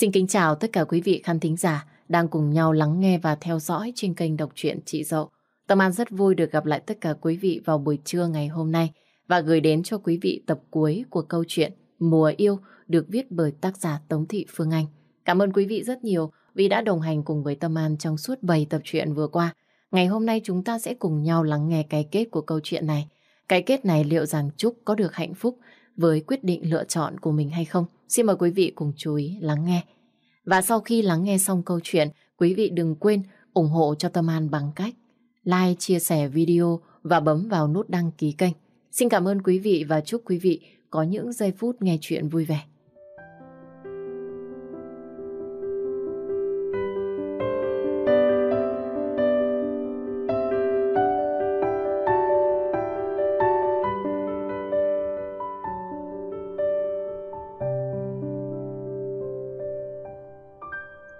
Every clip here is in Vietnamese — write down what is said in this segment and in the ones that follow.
Xin kính chào tất cả quý vị khán thính giả đang cùng nhau lắng nghe và theo dõi trên kênh đọc truyện Chị Dậu. Tâm An rất vui được gặp lại tất cả quý vị vào buổi trưa ngày hôm nay và gửi đến cho quý vị tập cuối của câu chuyện Mùa Yêu được viết bởi tác giả Tống Thị Phương Anh. Cảm ơn quý vị rất nhiều vì đã đồng hành cùng với Tâm An trong suốt 7 tập truyện vừa qua. Ngày hôm nay chúng ta sẽ cùng nhau lắng nghe cái kết của câu chuyện này. Cái kết này liệu rằng Trúc có được hạnh phúc với quyết định lựa chọn của mình hay không? Xin mời quý vị cùng chú ý lắng nghe. Và sau khi lắng nghe xong câu chuyện, quý vị đừng quên ủng hộ cho Tâm An bằng cách like, chia sẻ video và bấm vào nút đăng ký kênh. Xin cảm ơn quý vị và chúc quý vị có những giây phút nghe chuyện vui vẻ.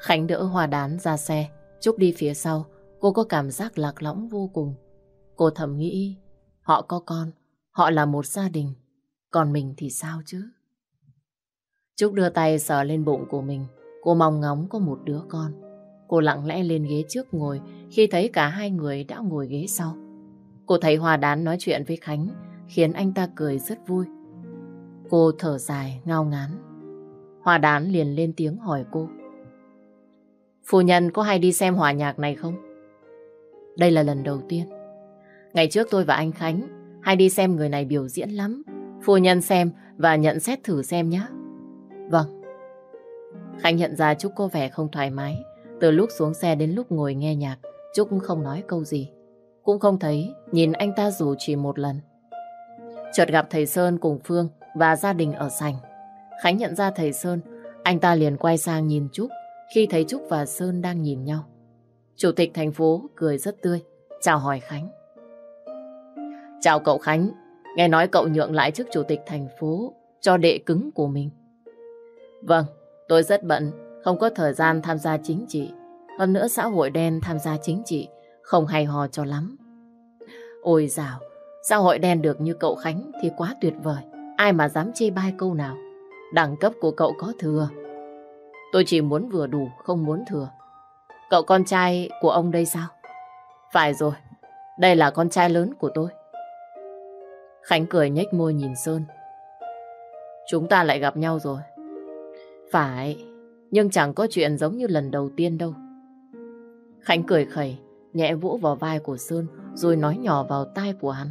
Khánh đỡ Hòa Đán ra xe, Trúc đi phía sau, cô có cảm giác lạc lõng vô cùng. Cô thầm nghĩ, họ có con, họ là một gia đình, còn mình thì sao chứ? Trúc đưa tay sờ lên bụng của mình, cô mong ngóng có một đứa con. Cô lặng lẽ lên ghế trước ngồi khi thấy cả hai người đã ngồi ghế sau. Cô thấy Hòa Đán nói chuyện với Khánh khiến anh ta cười rất vui. Cô thở dài, ngao ngán. Hòa Đán liền lên tiếng hỏi cô. Phu nhân có hay đi xem hòa nhạc này không? Đây là lần đầu tiên. Ngày trước tôi và anh Khánh hay đi xem người này biểu diễn lắm. Phu nhân xem và nhận xét thử xem nhé. Vâng. Khánh nhận ra Trúc có vẻ không thoải mái. Từ lúc xuống xe đến lúc ngồi nghe nhạc, Trúc không nói câu gì. Cũng không thấy nhìn anh ta dù chỉ một lần. Chợt gặp thầy Sơn cùng Phương và gia đình ở sành. Khánh nhận ra thầy Sơn, anh ta liền quay sang nhìn Trúc khi thấy Trúc và Sơn đang nhìn nhau. Chủ tịch thành phố cười rất tươi, chào hỏi Khánh. Chào cậu Khánh, nghe nói cậu nhượng lại chức chủ tịch thành phố cho đệ cứng của mình. Vâng, tôi rất bận, không có thời gian tham gia chính trị. Hơn nữa xã hội đen tham gia chính trị không hay ho cho lắm. Ôi dào, xã hội đen được như cậu Khánh thì quá tuyệt vời. Ai mà dám chê bai câu nào. Đẳng cấp của cậu có thừa, Tôi chỉ muốn vừa đủ, không muốn thừa. Cậu con trai của ông đây sao? Phải rồi, đây là con trai lớn của tôi. Khánh cười nhếch môi nhìn Sơn. Chúng ta lại gặp nhau rồi. Phải, nhưng chẳng có chuyện giống như lần đầu tiên đâu. Khánh cười khẩy, nhẹ vỗ vào vai của Sơn rồi nói nhỏ vào tai của hắn.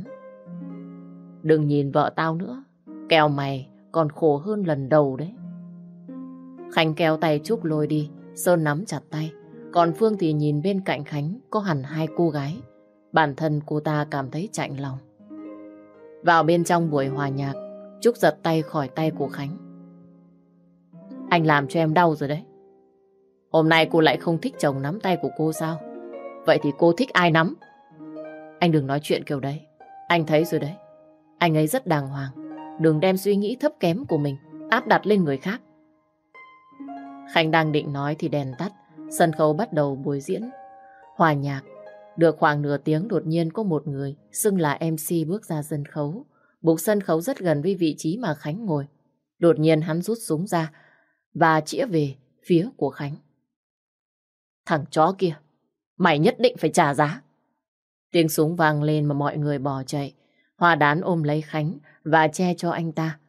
Đừng nhìn vợ tao nữa, kèo mày còn khổ hơn lần đầu đấy. Khánh kéo tay Trúc lôi đi, Sơn nắm chặt tay. Còn Phương thì nhìn bên cạnh Khánh có hẳn hai cô gái. Bản thân cô ta cảm thấy chạnh lòng. Vào bên trong buổi hòa nhạc, Trúc giật tay khỏi tay của Khánh. Anh làm cho em đau rồi đấy. Hôm nay cô lại không thích chồng nắm tay của cô sao? Vậy thì cô thích ai nắm? Anh đừng nói chuyện kiểu đấy. Anh thấy rồi đấy. Anh ấy rất đàng hoàng. Đừng đem suy nghĩ thấp kém của mình áp đặt lên người khác. Khánh đang định nói thì đèn tắt, sân khấu bắt đầu buổi diễn. Hòa nhạc, được khoảng nửa tiếng đột nhiên có một người xưng là MC bước ra sân khấu. Bục sân khấu rất gần với vị trí mà Khánh ngồi. Đột nhiên hắn rút súng ra và chĩa về phía của Khánh. Thằng chó kia, mày nhất định phải trả giá. Tiếng súng vang lên mà mọi người bỏ chạy. Hòa đán ôm lấy Khánh và che cho anh ta.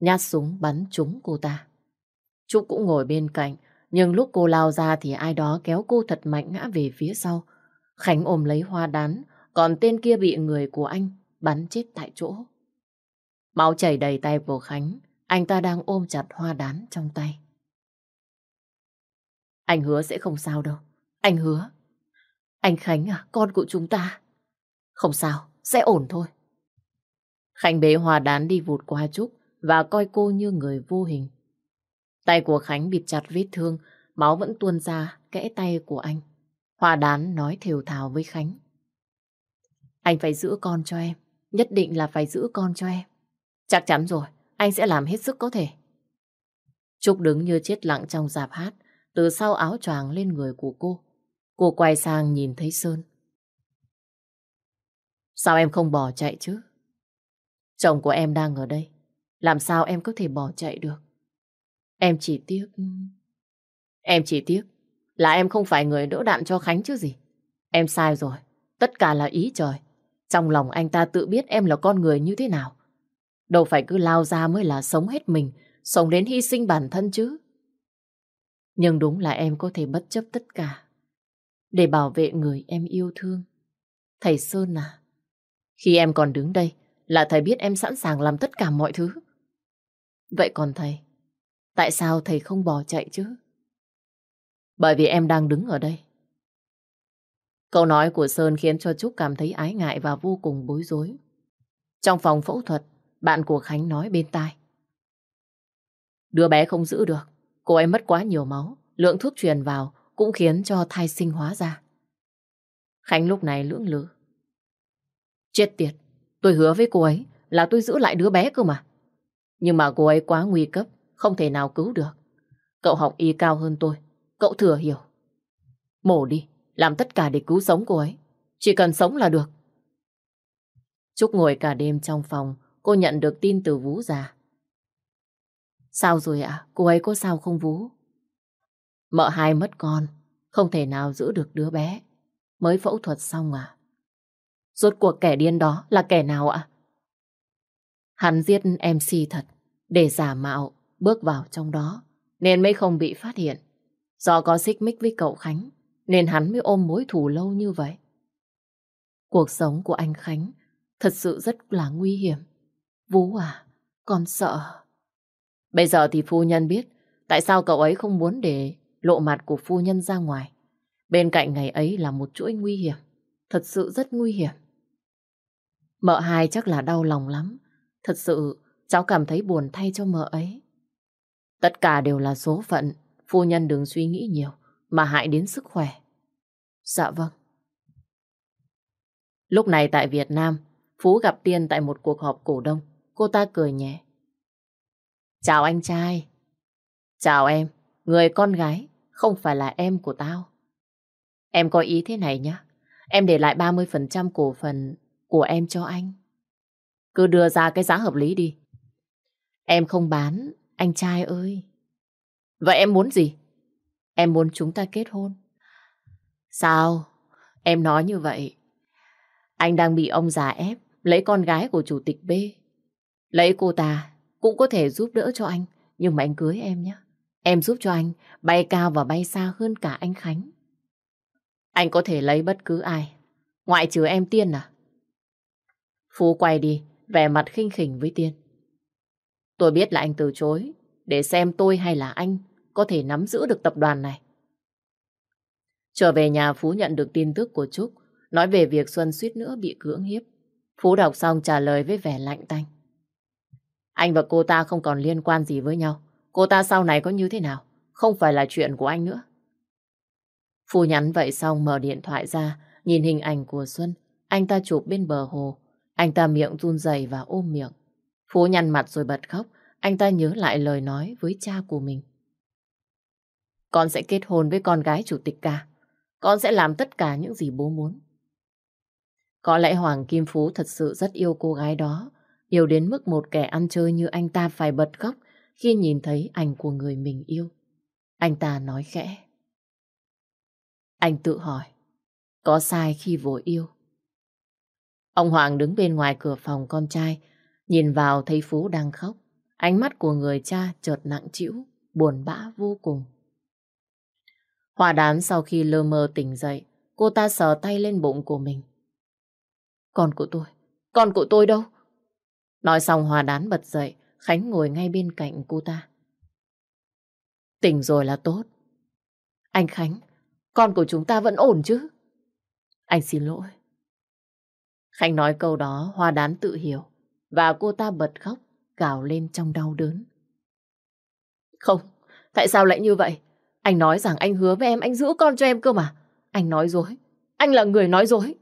Nhát súng bắn trúng cô ta. Trúc cũng ngồi bên cạnh, nhưng lúc cô lao ra thì ai đó kéo cô thật mạnh ngã về phía sau. Khánh ôm lấy hoa đán, còn tên kia bị người của anh bắn chết tại chỗ. Máu chảy đầy tay của Khánh, anh ta đang ôm chặt hoa đán trong tay. Anh hứa sẽ không sao đâu, anh hứa. Anh Khánh à, con của chúng ta. Không sao, sẽ ổn thôi. Khánh bế hoa đán đi vụt qua Trúc và coi cô như người vô hình. Tay của Khánh bịt chặt vết thương, máu vẫn tuôn ra kẽ tay của anh. Hòa đán nói thều thào với Khánh. Anh phải giữ con cho em, nhất định là phải giữ con cho em. Chắc chắn rồi, anh sẽ làm hết sức có thể. Trúc đứng như chết lặng trong dạp hát, từ sau áo choàng lên người của cô. Cô quay sang nhìn thấy Sơn. Sao em không bỏ chạy chứ? Chồng của em đang ở đây. Làm sao em có thể bỏ chạy được? Em chỉ tiếc... Em chỉ tiếc là em không phải người đỡ đạn cho Khánh chứ gì. Em sai rồi. Tất cả là ý trời. Trong lòng anh ta tự biết em là con người như thế nào. Đâu phải cứ lao ra mới là sống hết mình, sống đến hy sinh bản thân chứ. Nhưng đúng là em có thể bất chấp tất cả để bảo vệ người em yêu thương. Thầy Sơn à, khi em còn đứng đây là thầy biết em sẵn sàng làm tất cả mọi thứ. Vậy còn thầy, tại sao thầy không bỏ chạy chứ? Bởi vì em đang đứng ở đây. Câu nói của Sơn khiến cho Trúc cảm thấy ái ngại và vô cùng bối rối. Trong phòng phẫu thuật, bạn của Khánh nói bên tai. Đứa bé không giữ được, cô ấy mất quá nhiều máu, lượng thuốc truyền vào cũng khiến cho thai sinh hóa ra. Khánh lúc này lưỡng lự. Chết tiệt, tôi hứa với cô ấy là tôi giữ lại đứa bé cơ mà. Nhưng mà cô ấy quá nguy cấp, không thể nào cứu được. Cậu học y cao hơn tôi, cậu thừa hiểu. Mổ đi, làm tất cả để cứu sống cô ấy. Chỉ cần sống là được. Trúc ngồi cả đêm trong phòng, cô nhận được tin từ Vũ già. Sao rồi ạ? Cô ấy có sao không Vũ? Mợ hai mất con, không thể nào giữ được đứa bé. Mới phẫu thuật xong à? Rốt cuộc kẻ điên đó là kẻ nào ạ? Hắn giết MC thật, để giả mạo, bước vào trong đó, nên mới không bị phát hiện. Do có xích mích với cậu Khánh, nên hắn mới ôm mối thù lâu như vậy. Cuộc sống của anh Khánh thật sự rất là nguy hiểm. Vũ à, con sợ. Bây giờ thì phu nhân biết tại sao cậu ấy không muốn để lộ mặt của phu nhân ra ngoài. Bên cạnh ngày ấy là một chuỗi nguy hiểm. Thật sự rất nguy hiểm. Mợ hai chắc là đau lòng lắm. Thật sự, cháu cảm thấy buồn thay cho mợ ấy. Tất cả đều là số phận. Phu nhân đừng suy nghĩ nhiều, mà hại đến sức khỏe. Dạ vâng. Lúc này tại Việt Nam, Phú gặp Tiên tại một cuộc họp cổ đông. Cô ta cười nhẹ. Chào anh trai. Chào em, người con gái, không phải là em của tao. Em có ý thế này nhá. Em để lại 30% cổ phần của em cho anh. Cứ đưa ra cái giá hợp lý đi. Em không bán, anh trai ơi. Vậy em muốn gì? Em muốn chúng ta kết hôn. Sao? Em nói như vậy. Anh đang bị ông già ép lấy con gái của chủ tịch B. Lấy cô ta cũng có thể giúp đỡ cho anh. Nhưng mà anh cưới em nhé. Em giúp cho anh bay cao và bay xa hơn cả anh Khánh. Anh có thể lấy bất cứ ai. Ngoại trừ em Tiên à? Phú quay đi, vẻ mặt khinh khỉnh với Tiên. Tôi biết là anh từ chối, để xem tôi hay là anh có thể nắm giữ được tập đoàn này. Trở về nhà Phú nhận được tin tức của Trúc, nói về việc Xuân suýt nữa bị cưỡng hiếp. Phú đọc xong trả lời với vẻ lạnh tanh. Anh và cô ta không còn liên quan gì với nhau. Cô ta sau này có như thế nào? Không phải là chuyện của anh nữa. Phú nhắn vậy xong mở điện thoại ra, nhìn hình ảnh của Xuân. Anh ta chụp bên bờ hồ. Anh ta miệng run rẩy và ôm miệng. Phú nhăn mặt rồi bật khóc. Anh ta nhớ lại lời nói với cha của mình. Con sẽ kết hôn với con gái chủ tịch ca. Con sẽ làm tất cả những gì bố muốn. Có lẽ Hoàng Kim Phú thật sự rất yêu cô gái đó. Yêu đến mức một kẻ ăn chơi như anh ta phải bật khóc khi nhìn thấy ảnh của người mình yêu. Anh ta nói khẽ. Anh tự hỏi, có sai khi vội yêu? Ông Hoàng đứng bên ngoài cửa phòng con trai, nhìn vào thấy Phú đang khóc. Ánh mắt của người cha chợt nặng trĩu, buồn bã vô cùng. Hòa đán sau khi lơ mơ tỉnh dậy, cô ta sờ tay lên bụng của mình. Con của tôi, con của tôi đâu? Nói xong Hòa đán bật dậy, Khánh ngồi ngay bên cạnh cô ta. Tỉnh rồi là tốt. Anh Khánh, con của chúng ta vẫn ổn chứ? Anh xin lỗi. Khánh nói câu đó Hoa đán tự hiểu và cô ta bật khóc gào lên trong đau đớn. Không, tại sao lại như vậy? Anh nói rằng anh hứa với em anh giữ con cho em cơ mà. Anh nói dối. Anh là người nói dối.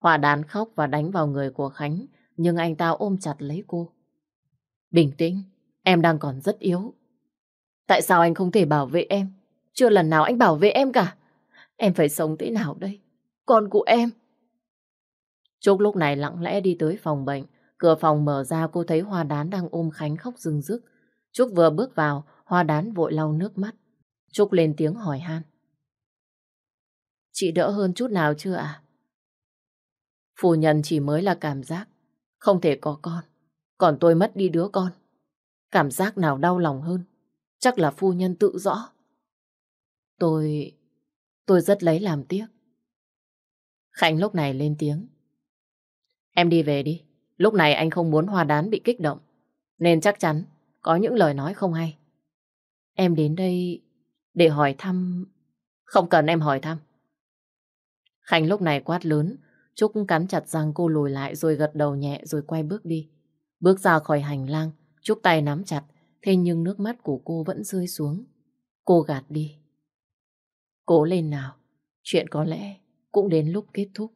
Hoa đán khóc và đánh vào người của Khánh nhưng anh ta ôm chặt lấy cô. Bình tĩnh, em đang còn rất yếu. Tại sao anh không thể bảo vệ em? Chưa lần nào anh bảo vệ em cả. Em phải sống thế nào đây? Con của em. Trúc lúc này lặng lẽ đi tới phòng bệnh. Cửa phòng mở ra cô thấy Hoa Đán đang ôm Khánh khóc rưng rức. Trúc vừa bước vào, Hoa Đán vội lau nước mắt. Trúc lên tiếng hỏi han. Chị đỡ hơn chút nào chưa ạ? Phu nhân chỉ mới là cảm giác không thể có con, còn tôi mất đi đứa con. Cảm giác nào đau lòng hơn, chắc là phu nhân tự rõ. Tôi... tôi rất lấy làm tiếc. Khánh lúc này lên tiếng. Em đi về đi, lúc này anh không muốn hoa đán bị kích động, nên chắc chắn có những lời nói không hay. Em đến đây để hỏi thăm... Không cần em hỏi thăm. Khánh lúc này quát lớn, Trúc cắn chặt răng cô lùi lại rồi gật đầu nhẹ rồi quay bước đi. Bước ra khỏi hành lang, Trúc tay nắm chặt, thế nhưng nước mắt của cô vẫn rơi xuống. Cô gạt đi. Cố lên nào, chuyện có lẽ cũng đến lúc kết thúc.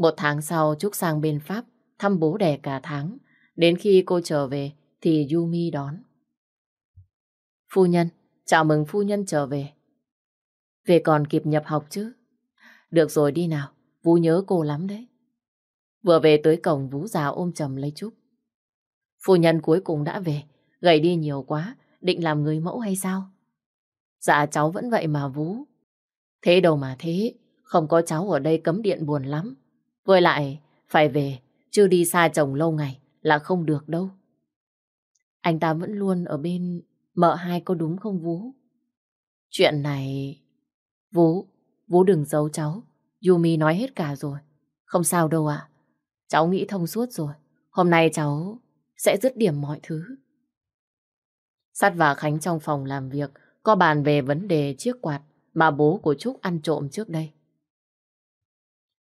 Một tháng sau, Trúc sang bên Pháp, thăm bố đẻ cả tháng. Đến khi cô trở về, thì Yumi đón. Phu nhân, chào mừng phu nhân trở về. Về còn kịp nhập học chứ? Được rồi đi nào, Vũ nhớ cô lắm đấy. Vừa về tới cổng Vũ già ôm chầm lấy Trúc. Phu nhân cuối cùng đã về, gầy đi nhiều quá, định làm người mẫu hay sao? Dạ cháu vẫn vậy mà Vũ. Thế đâu mà thế, không có cháu ở đây cấm điện buồn lắm. Với lại, phải về, chứ đi xa chồng lâu ngày là không được đâu. Anh ta vẫn luôn ở bên mợ hai có đúng không Vũ? Chuyện này... Vũ, Vũ đừng giấu cháu. Yumi nói hết cả rồi. Không sao đâu ạ. Cháu nghĩ thông suốt rồi. Hôm nay cháu sẽ dứt điểm mọi thứ. Sát và Khánh trong phòng làm việc có bàn về vấn đề chiếc quạt mà bố của Trúc ăn trộm trước đây.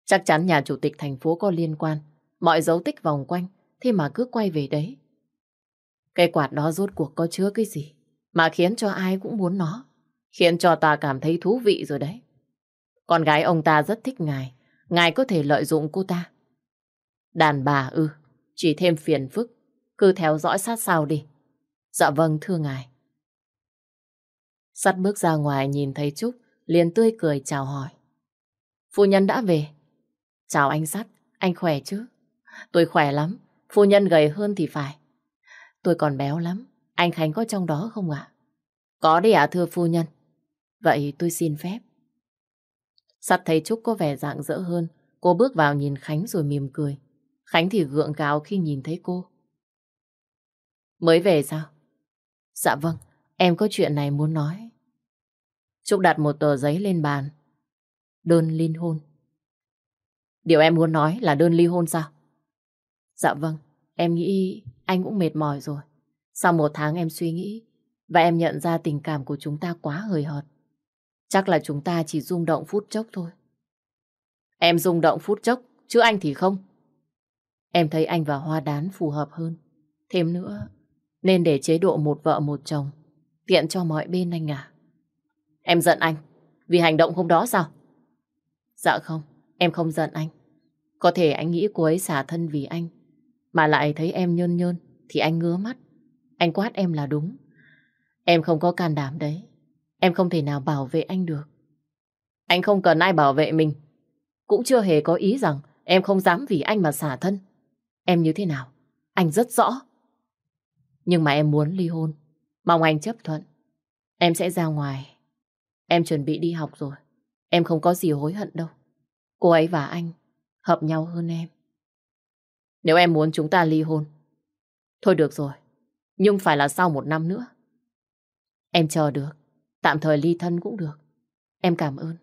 Chắc chắn nhà chủ tịch thành phố có liên quan. Mọi dấu tích vòng quanh, thế mà cứ quay về đấy. Cái quạt đó rốt cuộc có chứa cái gì mà khiến cho ai cũng muốn nó. Khiến cho ta cảm thấy thú vị rồi đấy. Con gái ông ta rất thích ngài. Ngài có thể lợi dụng cô ta. Đàn bà ư, chỉ thêm phiền phức. Cứ theo dõi sát sao đi. Dạ vâng thưa ngài. Sắt bước ra ngoài nhìn thấy Trúc, liền tươi cười chào hỏi. Phu nhân đã về. Chào anh Sắt, anh khỏe chứ? Tôi khỏe lắm, phu nhân gầy hơn thì phải. Tôi còn béo lắm, anh Khánh có trong đó không ạ? Có đi ạ thưa phu nhân. Vậy tôi xin phép. Sắt thấy Trúc có vẻ dạng dỡ hơn, cô bước vào nhìn Khánh rồi mỉm cười. Khánh thì gượng gạo khi nhìn thấy cô. Mới về sao? Dạ vâng, em có chuyện này muốn nói. Trúc đặt một tờ giấy lên bàn. Đơn ly hôn. Điều em muốn nói là đơn ly hôn sao? Dạ vâng, em nghĩ anh cũng mệt mỏi rồi. Sau một tháng em suy nghĩ và em nhận ra tình cảm của chúng ta quá hời hợt. Chắc là chúng ta chỉ rung động phút chốc thôi. Em rung động phút chốc, chứ anh thì không. Em thấy anh và Hoa Đán phù hợp hơn. Thêm nữa, nên để chế độ một vợ một chồng, tiện cho mọi bên anh à. Em giận anh, vì hành động hôm đó sao? Dạ không, em không giận anh. Có thể anh nghĩ cô ấy xả thân vì anh, mà lại thấy em nhơn nhơn, thì anh ngứa mắt. Anh quát em là đúng. Em không có can đảm đấy. Em không thể nào bảo vệ anh được. Anh không cần ai bảo vệ mình. Cũng chưa hề có ý rằng em không dám vì anh mà xả thân. Em như thế nào? Anh rất rõ. Nhưng mà em muốn ly hôn. Mong anh chấp thuận. Em sẽ ra ngoài. Em chuẩn bị đi học rồi. Em không có gì hối hận đâu. Cô ấy và anh hợp nhau hơn em. Nếu em muốn chúng ta ly hôn. Thôi được rồi. Nhưng phải là sau một năm nữa. Em chờ được. Tạm thời ly thân cũng được. Em cảm ơn.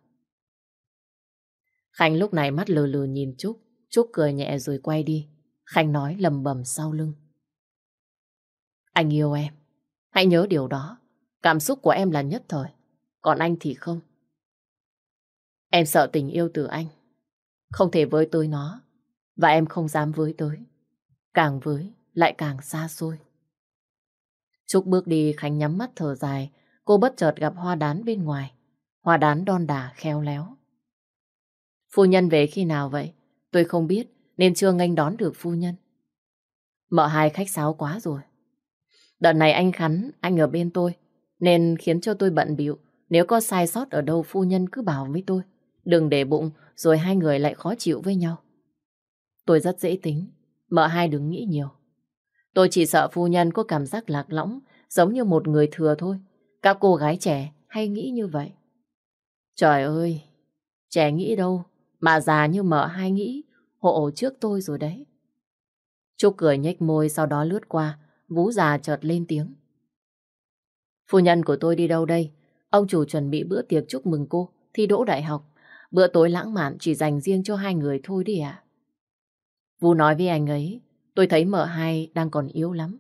Khánh lúc này mắt lừ lừ nhìn Trúc. Trúc cười nhẹ rồi quay đi. Khánh nói lầm bầm sau lưng. Anh yêu em. Hãy nhớ điều đó. Cảm xúc của em là nhất thời. Còn anh thì không. Em sợ tình yêu từ anh. Không thể với tới nó. Và em không dám với tới. Càng với, lại càng xa xôi. Trúc bước đi Khánh nhắm mắt thở dài Cô bất chợt gặp hoa đán bên ngoài. Hoa đán đon đả, khéo léo. Phu nhân về khi nào vậy? Tôi không biết, nên chưa nghênh đón được phu nhân. Mợ hai khách sáo quá rồi. Đợt này anh Khánh, anh ở bên tôi, nên khiến cho tôi bận bịu. Nếu có sai sót ở đâu phu nhân cứ bảo với tôi. Đừng để bụng, rồi hai người lại khó chịu với nhau. Tôi rất dễ tính, mợ hai đừng nghĩ nhiều. Tôi chỉ sợ phu nhân có cảm giác lạc lõng, giống như một người thừa thôi. Các cô gái trẻ hay nghĩ như vậy. Trời ơi, trẻ nghĩ đâu, mà già như mợ hai nghĩ, hộ trước tôi rồi đấy. Trúc cười nhếch môi sau đó lướt qua, Vũ già chợt lên tiếng. Phu nhân của tôi đi đâu đây? Ông chủ chuẩn bị bữa tiệc chúc mừng cô thi đỗ đại học. Bữa tối lãng mạn chỉ dành riêng cho hai người thôi đi ạ. Vũ nói với anh ấy, tôi thấy mợ hai đang còn yếu lắm.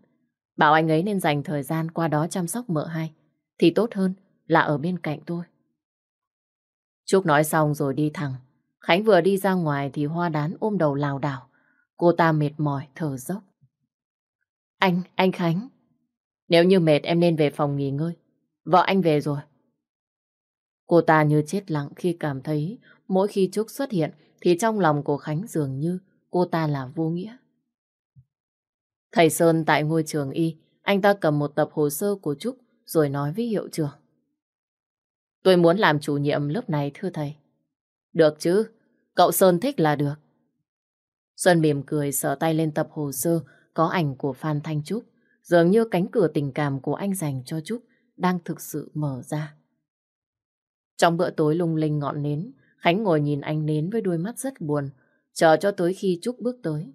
Bảo anh ấy nên dành thời gian qua đó chăm sóc mợ hai. Thì tốt hơn là ở bên cạnh tôi. Trúc nói xong rồi đi thẳng. Khánh vừa đi ra ngoài thì hoa đán ôm đầu lào đảo. Cô ta mệt mỏi, thở dốc. Anh, anh Khánh. Nếu như mệt em nên về phòng nghỉ ngơi. Vợ anh về rồi. Cô ta như chết lặng khi cảm thấy mỗi khi Trúc xuất hiện thì trong lòng của Khánh dường như cô ta là vô nghĩa. Thầy Sơn tại ngôi trường y, anh ta cầm một tập hồ sơ của Trúc rồi nói với hiệu trưởng. Tôi muốn làm chủ nhiệm lớp này thưa thầy. Được chứ, cậu Sơn thích là được. Xuân mỉm cười sờ tay lên tập hồ sơ có ảnh của Phan Thanh Trúc. Dường như cánh cửa tình cảm của anh dành cho Trúc đang thực sự mở ra. Trong bữa tối lung linh ngọn nến, Khánh ngồi nhìn anh nến với đôi mắt rất buồn, chờ cho tới khi Trúc bước tới.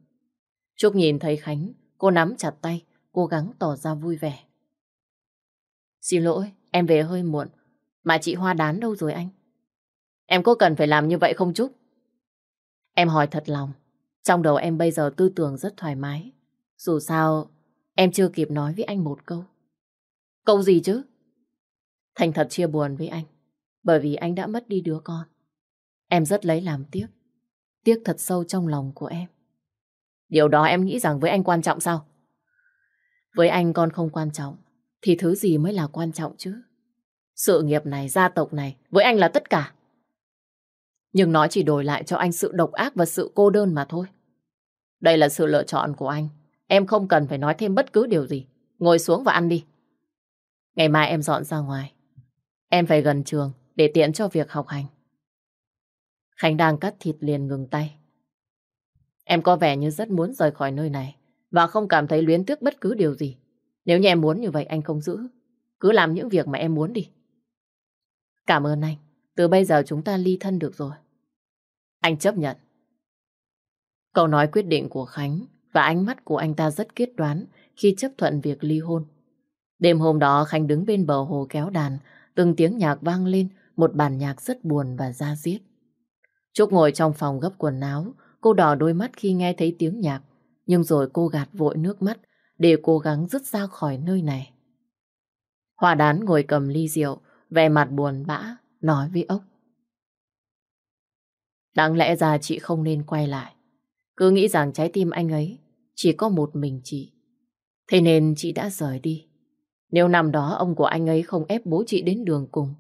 Trúc nhìn thấy Khánh, cô nắm chặt tay, cố gắng tỏ ra vui vẻ. Xin lỗi, em về hơi muộn, mà chị Hoa đán đâu rồi anh? Em có cần phải làm như vậy không Trúc? Em hỏi thật lòng, trong đầu em bây giờ tư tưởng rất thoải mái. Dù sao, em chưa kịp nói với anh một câu. Câu gì chứ? Thành thật chia buồn với anh, bởi vì anh đã mất đi đứa con. Em rất lấy làm tiếc, tiếc thật sâu trong lòng của em. Điều đó em nghĩ rằng với anh quan trọng sao? Với anh con không quan trọng, thì thứ gì mới là quan trọng chứ? Sự nghiệp này, gia tộc này, với anh là tất cả. Nhưng nó chỉ đổi lại cho anh sự độc ác và sự cô đơn mà thôi. Đây là sự lựa chọn của anh. Em không cần phải nói thêm bất cứ điều gì. Ngồi xuống và ăn đi. Ngày mai em dọn ra ngoài. Em phải gần trường để tiện cho việc học hành. Khánh đang cắt thịt liền ngừng tay. Em có vẻ như rất muốn rời khỏi nơi này và không cảm thấy luyến tiếc bất cứ điều gì. Nếu như em muốn như vậy anh không giữ. Cứ làm những việc mà em muốn đi. Cảm ơn anh. Từ bây giờ chúng ta ly thân được rồi. Anh chấp nhận. Câu nói quyết định của Khánh và ánh mắt của anh ta rất kết đoán khi chấp thuận việc ly hôn. Đêm hôm đó Khánh đứng bên bờ hồ kéo đàn, từng tiếng nhạc vang lên, một bản nhạc rất buồn và da diết. Trúc ngồi trong phòng gấp quần áo, cô đỏ đôi mắt khi nghe thấy tiếng nhạc, nhưng rồi cô gạt vội nước mắt để cố gắng dứt ra khỏi nơi này. Hòa đán ngồi cầm ly rượu, vẻ mặt buồn bã, nói với ốc. Đáng lẽ ra chị không nên quay lại. Cứ nghĩ rằng trái tim anh ấy chỉ có một mình chị. Thế nên chị đã rời đi. Nếu năm đó ông của anh ấy không ép bố chị đến đường cùng,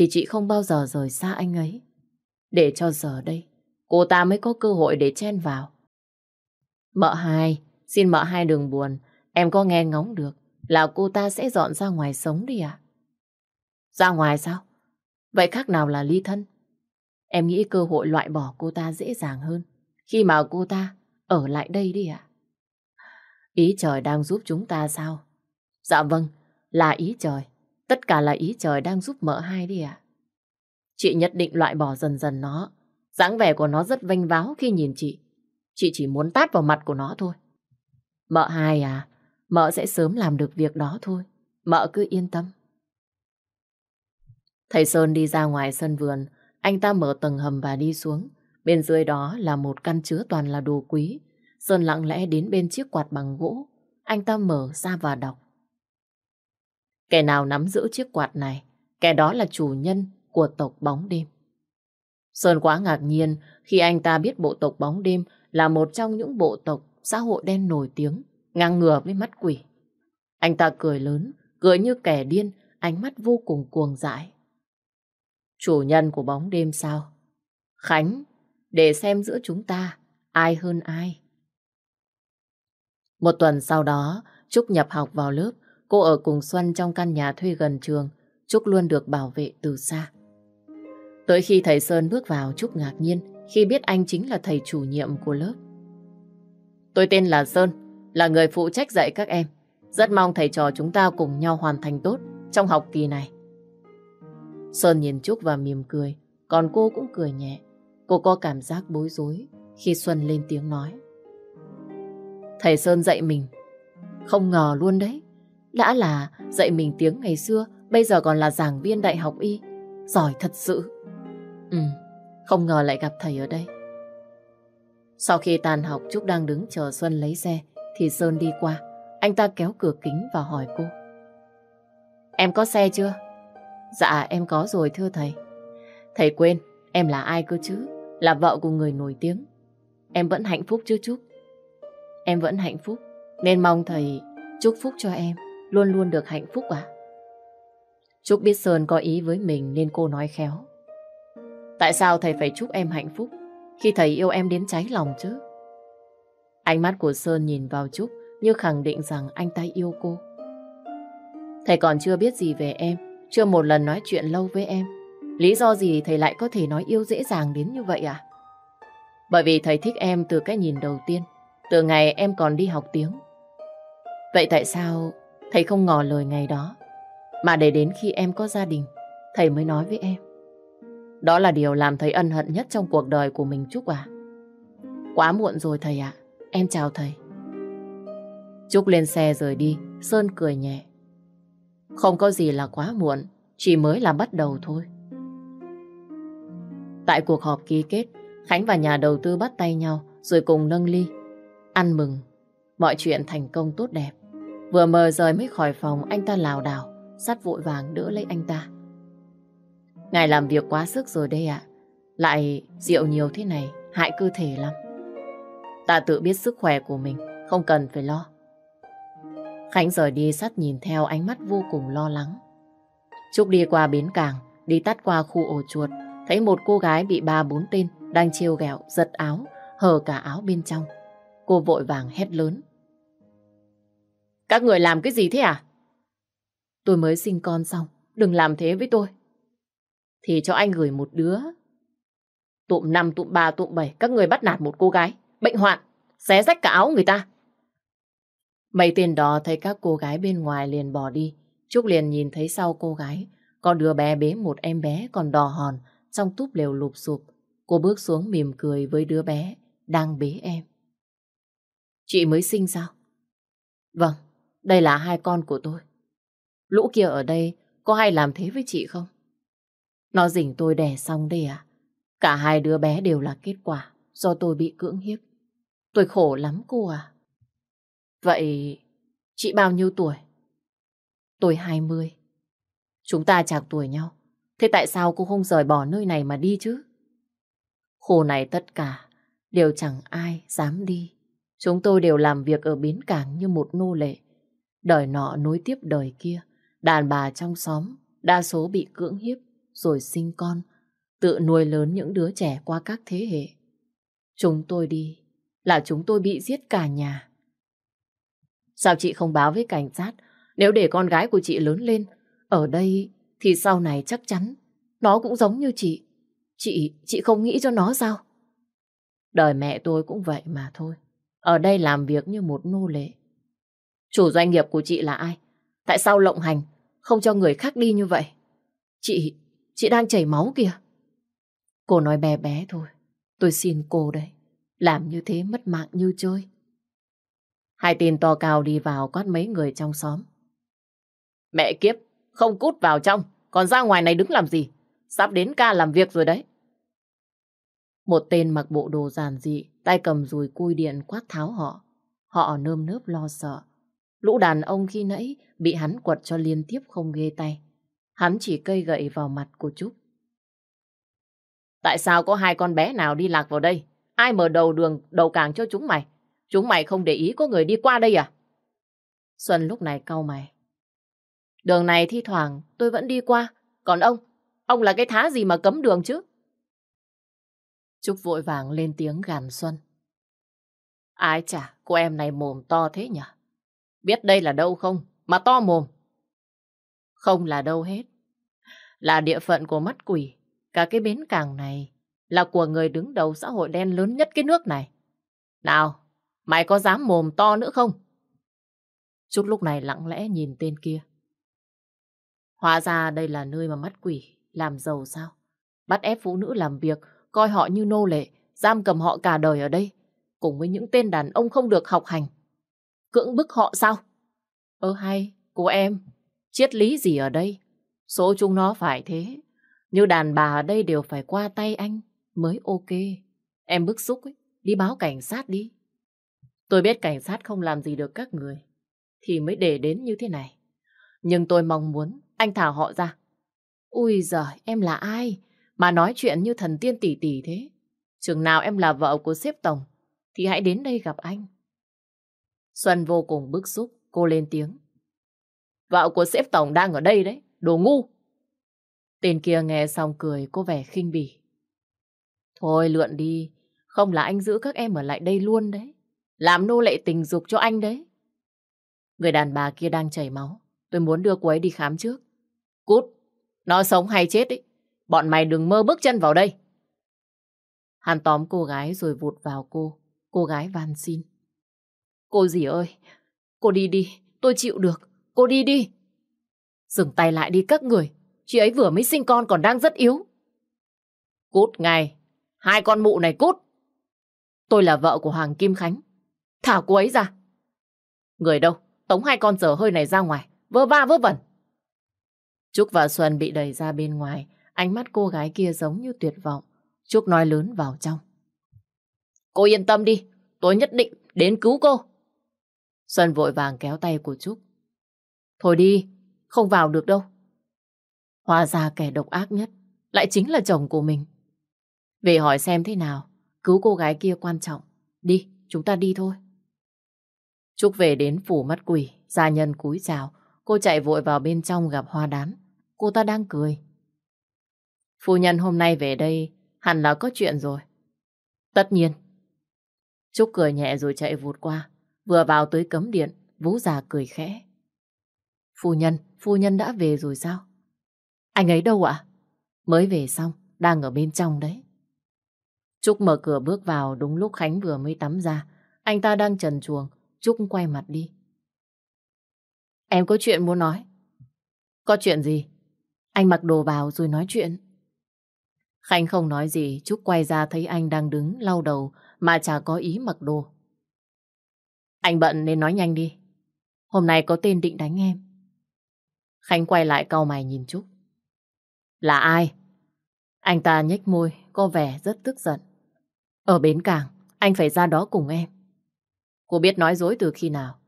thì chị không bao giờ rời xa anh ấy. Để cho giờ đây, cô ta mới có cơ hội để chen vào. Mợ hai, xin mợ hai đừng buồn, em có nghe ngóng được là cô ta sẽ dọn ra ngoài sống đi à? Ra ngoài sao? Vậy khác nào là ly thân? Em nghĩ cơ hội loại bỏ cô ta dễ dàng hơn khi mà cô ta ở lại đây đi ạ. Ý trời đang giúp chúng ta sao? Dạ vâng, là ý trời. Tất cả là ý trời đang giúp mợ hai đi à Chị nhất định loại bỏ dần dần nó. dáng vẻ của nó rất vênh váo khi nhìn chị. Chị chỉ muốn tát vào mặt của nó thôi. Mợ hai à, mợ sẽ sớm làm được việc đó thôi. Mợ cứ yên tâm. Thầy Sơn đi ra ngoài sân vườn, anh ta mở tầng hầm và đi xuống. Bên dưới đó là một căn chứa toàn là đồ quý. Sơn lặng lẽ đến bên chiếc quạt bằng gỗ. Anh ta mở ra và đọc. Kẻ nào nắm giữ chiếc quạt này, kẻ đó là chủ nhân của tộc bóng đêm. Sơn quá ngạc nhiên khi anh ta biết bộ tộc bóng đêm là một trong những bộ tộc xã hội đen nổi tiếng, ngang ngừa với mắt quỷ. Anh ta cười lớn, cười như kẻ điên, ánh mắt vô cùng cuồng dại. Chủ nhân của bóng đêm sao? Khánh, để xem giữa chúng ta ai hơn ai. Một tuần sau đó, Trúc nhập học vào lớp. Cô ở cùng Xuân trong căn nhà thuê gần trường. Trúc luôn được bảo vệ từ xa. Tới khi thầy Sơn bước vào, Trúc ngạc nhiên khi biết anh chính là thầy chủ nhiệm của lớp. Tôi tên là Sơn, là người phụ trách dạy các em. Rất mong thầy trò chúng ta cùng nhau hoàn thành tốt trong học kỳ này. Sơn nhìn Trúc và mỉm cười, còn cô cũng cười nhẹ. Cô có cảm giác bối rối khi Xuân lên tiếng nói. Thầy Sơn dạy mình, không ngờ luôn đấy. Đã là dạy mình tiếng ngày xưa, bây giờ còn là giảng viên đại học y. Giỏi thật sự. Ừ, không ngờ lại gặp thầy ở đây. Sau khi tàn học, Trúc đang đứng chờ Xuân lấy xe, thì Sơn đi qua. Anh ta kéo cửa kính và hỏi cô. Em có xe chưa? Dạ, em có rồi thưa thầy. Thầy quên, em là ai cơ chứ? Là vợ của người nổi tiếng. Em vẫn hạnh phúc chứ Trúc? Em vẫn hạnh phúc, nên mong thầy chúc phúc cho em, luôn luôn được hạnh phúc à? Trúc biết Sơn có ý với mình nên cô nói khéo. Tại sao thầy phải chúc em hạnh phúc khi thầy yêu em đến cháy lòng chứ? Ánh mắt của Sơn nhìn vào Trúc như khẳng định rằng anh ta yêu cô. Thầy còn chưa biết gì về em, chưa một lần nói chuyện lâu với em. Lý do gì thầy lại có thể nói yêu dễ dàng đến như vậy à? Bởi vì thầy thích em từ cái nhìn đầu tiên, từ ngày em còn đi học tiếng. Vậy tại sao thầy không ngỏ lời ngày đó, mà để đến khi em có gia đình, thầy mới nói với em? Đó là điều làm thầy ân hận nhất trong cuộc đời của mình Trúc à. Quá muộn rồi thầy ạ, em chào thầy. Trúc lên xe rời đi, Sơn cười nhẹ. Không có gì là quá muộn, chỉ mới là bắt đầu thôi. Tại cuộc họp ký kết, Khánh và nhà đầu tư bắt tay nhau rồi cùng nâng ly. Ăn mừng, mọi chuyện thành công tốt đẹp. Vừa mờ rời mới khỏi phòng, anh ta lào đảo, sắt vội vàng đỡ lấy anh ta. Ngài làm việc quá sức rồi đây ạ. Lại rượu nhiều thế này, hại cơ thể lắm. Ta tự biết sức khỏe của mình, không cần phải lo. Khánh rời đi sắt nhìn theo ánh mắt vô cùng lo lắng. Trúc đi qua bến cảng, đi tắt qua khu ổ chuột, thấy một cô gái bị ba bốn tên đang trêu ghẹo, giật áo, hở cả áo bên trong. Cô vội vàng hét lớn. Các người làm cái gì thế à? Tôi mới sinh con xong, đừng làm thế với tôi. Thì cho anh gửi một đứa. Tụm năm, tụm ba, tụm bảy, các người bắt nạt một cô gái, bệnh hoạn, xé rách cả áo người ta. Mấy tên đó thấy các cô gái bên ngoài liền bỏ đi. Trúc liền nhìn thấy sau cô gái, có đứa bé bế một em bé còn đỏ hòn trong túp lều lụp sụp. Cô bước xuống mỉm cười với đứa bé đang bế em. Chị mới sinh sao? Vâng, đây là hai con của tôi. Lũ kia ở đây có hay làm thế với chị không? Nó dỉnh tôi đẻ xong đây à? Cả hai đứa bé đều là kết quả, do tôi bị cưỡng hiếp. Tôi khổ lắm cô à. Vậy chị bao nhiêu tuổi? Tôi 20. Chúng ta chạc tuổi nhau. Thế tại sao cô không rời bỏ nơi này mà đi chứ? Khu này tất cả, đều chẳng ai dám đi. Chúng tôi đều làm việc ở bến cảng như một nô lệ. Đời nọ nối tiếp đời kia. Đàn bà trong xóm đa số bị cưỡng hiếp rồi sinh con, tự nuôi lớn những đứa trẻ qua các thế hệ. Chúng tôi đi là chúng tôi bị giết cả nhà. Sao chị không báo với cảnh sát? Nếu để con gái của chị lớn lên ở đây thì sau này chắc chắn nó cũng giống như chị. Chị, chị không nghĩ cho nó sao? Đời mẹ tôi cũng vậy mà thôi. Ở đây làm việc như một nô lệ. Chủ doanh nghiệp của chị là ai? Tại sao lộng hành, không cho người khác đi như vậy? Chị, chị đang chảy máu kìa. Cô nói bé bé thôi. Tôi xin cô đấy Làm như thế mất mạng như chơi. Hai tên to cao đi vào quát mấy người trong xóm. Mẹ kiếp, không cút vào trong, còn ra ngoài này đứng làm gì? Sắp đến ca làm việc rồi đấy. Một tên mặc bộ đồ giản dị, tay cầm dùi cui điện quát tháo họ. Họ nơm nớp lo sợ. Lũ đàn ông khi nãy bị hắn quật cho liên tiếp không ghê tay. Hắn chỉ cây gậy vào mặt của Trúc. Tại sao có hai con bé nào đi lạc vào đây? Ai mở đầu đường, đầu càng cho chúng mày? Chúng mày không để ý có người đi qua đây à? Xuân lúc này cau mày. Đường này thi thoảng tôi vẫn đi qua. Còn ông, ông là cái thá gì mà cấm đường chứ? Trúc vội vàng lên tiếng gàn Xuân. Ai chả, cô em này mồm to thế nhỉ? Biết đây là đâu không? Mà to mồm. Không là đâu hết. Là địa phận của mắt quỷ. Cả cái bến cảng này là của người đứng đầu xã hội đen lớn nhất cái nước này. Nào, mày có dám mồm to nữa không? Trúc lúc này lặng lẽ nhìn tên kia. Hóa ra đây là nơi mà mắt quỷ làm giàu sao? Bắt ép phụ nữ làm việc, coi họ như nô lệ, giam cầm họ cả đời ở đây, cùng với những tên đàn ông không được học hành. Cưỡng bức họ sao? Ơ hay, cô em, triết lý gì ở đây? Số chúng nó phải thế. Như đàn bà ở đây đều phải qua tay anh mới ok. Em bức xúc ấy, đi báo cảnh sát đi. Tôi biết cảnh sát không làm gì được các người, thì mới để đến như thế này. Nhưng tôi mong muốn anh thả họ ra. Ui giời, em là ai? Mà nói chuyện như thần tiên tỷ tỷ thế. Chừng nào em là vợ của sếp tổng, thì hãy đến đây gặp anh. Xuân vô cùng bức xúc, cô lên tiếng. Vợ của sếp tổng đang ở đây đấy, đồ ngu. Tên kia nghe xong cười, cô vẻ khinh bỉ. Thôi lượn đi, không là anh giữ các em ở lại đây luôn đấy. Làm nô lệ tình dục cho anh đấy. Người đàn bà kia đang chảy máu. Tôi muốn đưa cô ấy đi khám trước. Cút, nó sống hay chết ấy. Bọn mày đừng mơ bước chân vào đây. Hắn tóm cô gái rồi vụt vào cô. Cô gái van xin. Cô gì ơi, cô đi đi, tôi chịu được. Cô đi đi. Dừng tay lại đi các người. Chị ấy vừa mới sinh con còn đang rất yếu. Cút ngay. Hai con mụ này cút. Tôi là vợ của Hoàng Kim Khánh. Thả cô ấy ra. Người đâu? Tống hai con dở hơi này ra ngoài. Vơ va vơ vẩn. Trúc và Xuân bị đẩy ra bên ngoài. Ánh mắt cô gái kia giống như tuyệt vọng. Trúc nói lớn vào trong. Cô yên tâm đi. Tôi nhất định đến cứu cô. Xuân vội vàng kéo tay của Trúc. Thôi đi, không vào được đâu. Hóa ra kẻ độc ác nhất lại chính là chồng của mình. Về hỏi xem thế nào, cứu cô gái kia quan trọng. Đi, chúng ta đi thôi. Trúc về đến phủ mắt quỷ, gia nhân cúi chào. Cô chạy vội vào bên trong gặp hoa đán. Cô ta đang cười. Phu nhân hôm nay về đây hẳn là có chuyện rồi. Tất nhiên. Trúc cười nhẹ rồi chạy vụt qua. Vừa vào tới cấm điện, Vũ già cười khẽ. Phu nhân, phu nhân đã về rồi sao? Anh ấy đâu ạ? Mới về xong, đang ở bên trong đấy. Trúc mở cửa bước vào đúng lúc Khánh vừa mới tắm ra. Anh ta đang trần chuồng, Trúc quay mặt đi. Em có chuyện muốn nói. Có chuyện gì? Anh mặc đồ vào rồi nói chuyện. Khánh không nói gì, Trúc quay ra thấy anh đang đứng lau đầu mà chả có ý mặc đồ. Anh bận nên nói nhanh đi. Hôm nay có tên định đánh em. Khánh quay lại cau mày nhìn Trúc. Là ai? Anh ta nhếch môi, có vẻ rất tức giận. Ở bến cảng, anh phải ra đó cùng em. Cô biết nói dối từ khi nào?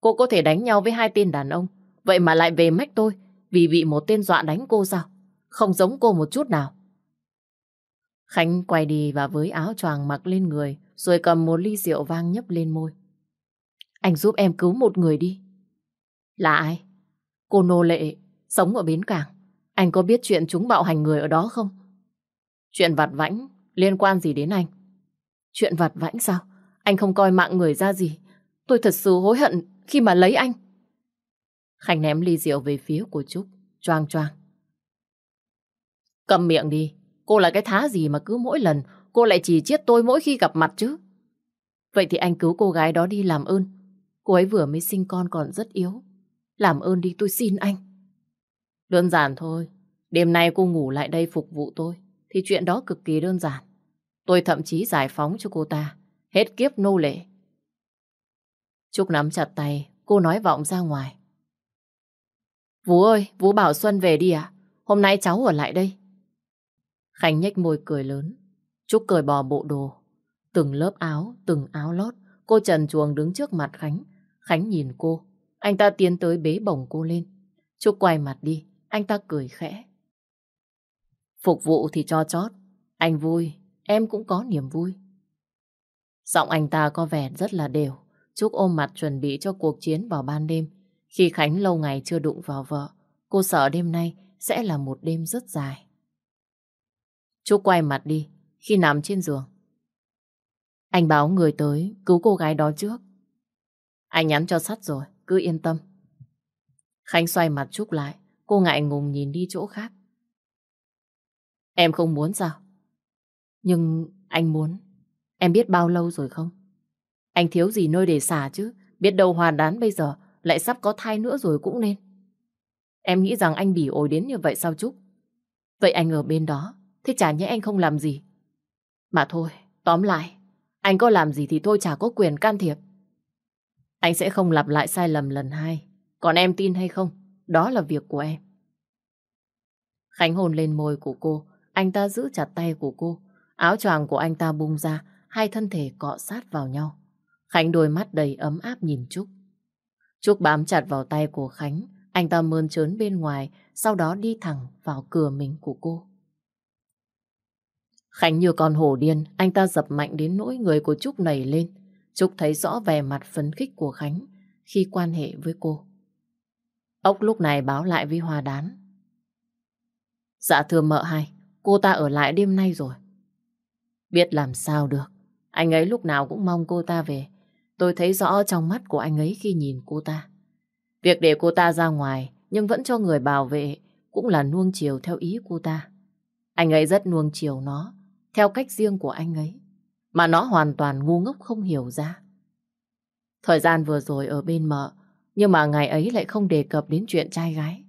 Cô có thể đánh nhau với hai tên đàn ông, vậy mà lại về mách tôi vì bị một tên dọa đánh cô sao? Không giống cô một chút nào. Khánh quay đi và với áo choàng mặc lên người, rồi cầm một ly rượu vang nhấp lên môi. Anh giúp em cứu một người đi. Là ai? Cô nô lệ, sống ở bến cảng. Anh có biết chuyện chúng bạo hành người ở đó không? Chuyện vặt vãnh liên quan gì đến anh? Chuyện vặt vãnh sao? Anh không coi mạng người ra gì. Tôi thật sự hối hận khi mà lấy anh. Khánh ném ly rượu về phía của Trúc, choang choang. Cầm miệng đi, cô là cái thá gì mà cứ mỗi lần cô lại chỉ chiết tôi mỗi khi gặp mặt chứ. Vậy thì anh cứu cô gái đó đi làm ơn. Cô ấy vừa mới sinh con còn rất yếu. Làm ơn đi tôi xin anh. Đơn giản thôi. Đêm nay cô ngủ lại đây phục vụ tôi. Thì chuyện đó cực kỳ đơn giản. Tôi thậm chí giải phóng cho cô ta. Hết kiếp nô lệ. Trúc nắm chặt tay. Cô nói vọng ra ngoài. Vũ ơi, Vũ bảo Xuân về đi à? Hôm nay cháu ở lại đây. Khánh nhếch môi cười lớn. Trúc cười bò bộ đồ. Từng lớp áo, từng áo lót. Cô trần chuồng đứng trước mặt Khánh. Khánh nhìn cô. Anh ta tiến tới bế bổng cô lên. Trúc quay mặt đi. Anh ta cười khẽ. Phục vụ thì cho chót. Anh vui, em cũng có niềm vui. Giọng anh ta có vẻ rất là đều. Trúc ôm mặt chuẩn bị cho cuộc chiến vào ban đêm. Khi Khánh lâu ngày chưa đụng vào vợ, cô sợ đêm nay sẽ là một đêm rất dài. Trúc quay mặt đi, khi nằm trên giường. Anh báo người tới cứu cô gái đó trước. Anh nhắn cho sắt rồi, cứ yên tâm. Khánh xoay mặt Trúc lại, cô ngại ngùng nhìn đi chỗ khác. Em không muốn sao? Nhưng anh muốn. Em biết bao lâu rồi không? Anh thiếu gì nơi để xả chứ? Biết đâu hòa đán bây giờ lại sắp có thai nữa rồi cũng nên. Em nghĩ rằng anh bỉ ổi đến như vậy sao Trúc? Vậy anh ở bên đó, thế chả nhẽ anh không làm gì. Mà thôi, tóm lại, anh có làm gì thì tôi chả có quyền can thiệp. Anh sẽ không lặp lại sai lầm lần hai. Còn em tin hay không, đó là việc của em. Khánh hôn lên môi của cô, anh ta giữ chặt tay của cô. Áo choàng của anh ta bung ra, hai thân thể cọ sát vào nhau. Khánh đôi mắt đầy ấm áp nhìn Trúc. Trúc bám chặt vào tay của Khánh, anh ta mơn trớn bên ngoài, sau đó đi thẳng vào cửa mình của cô. Khánh như con hổ điên, anh ta dập mạnh đến nỗi người của Trúc nảy lên. Trúc thấy rõ vẻ mặt phấn khích của Khánh khi quan hệ với cô. Ốc lúc này báo lại với Hoa Đán. Dạ thưa mợ hai, cô ta ở lại đêm nay rồi. Biết làm sao được, anh ấy lúc nào cũng mong cô ta về. Tôi thấy rõ trong mắt của anh ấy khi nhìn cô ta. Việc để cô ta ra ngoài nhưng vẫn cho người bảo vệ cũng là nuông chiều theo ý cô ta. Anh ấy rất nuông chiều nó theo cách riêng của anh ấy mà nó hoàn toàn ngu ngốc không hiểu ra. Thời gian vừa rồi ở bên mợ nhưng mà ngày ấy lại không đề cập đến chuyện trai gái.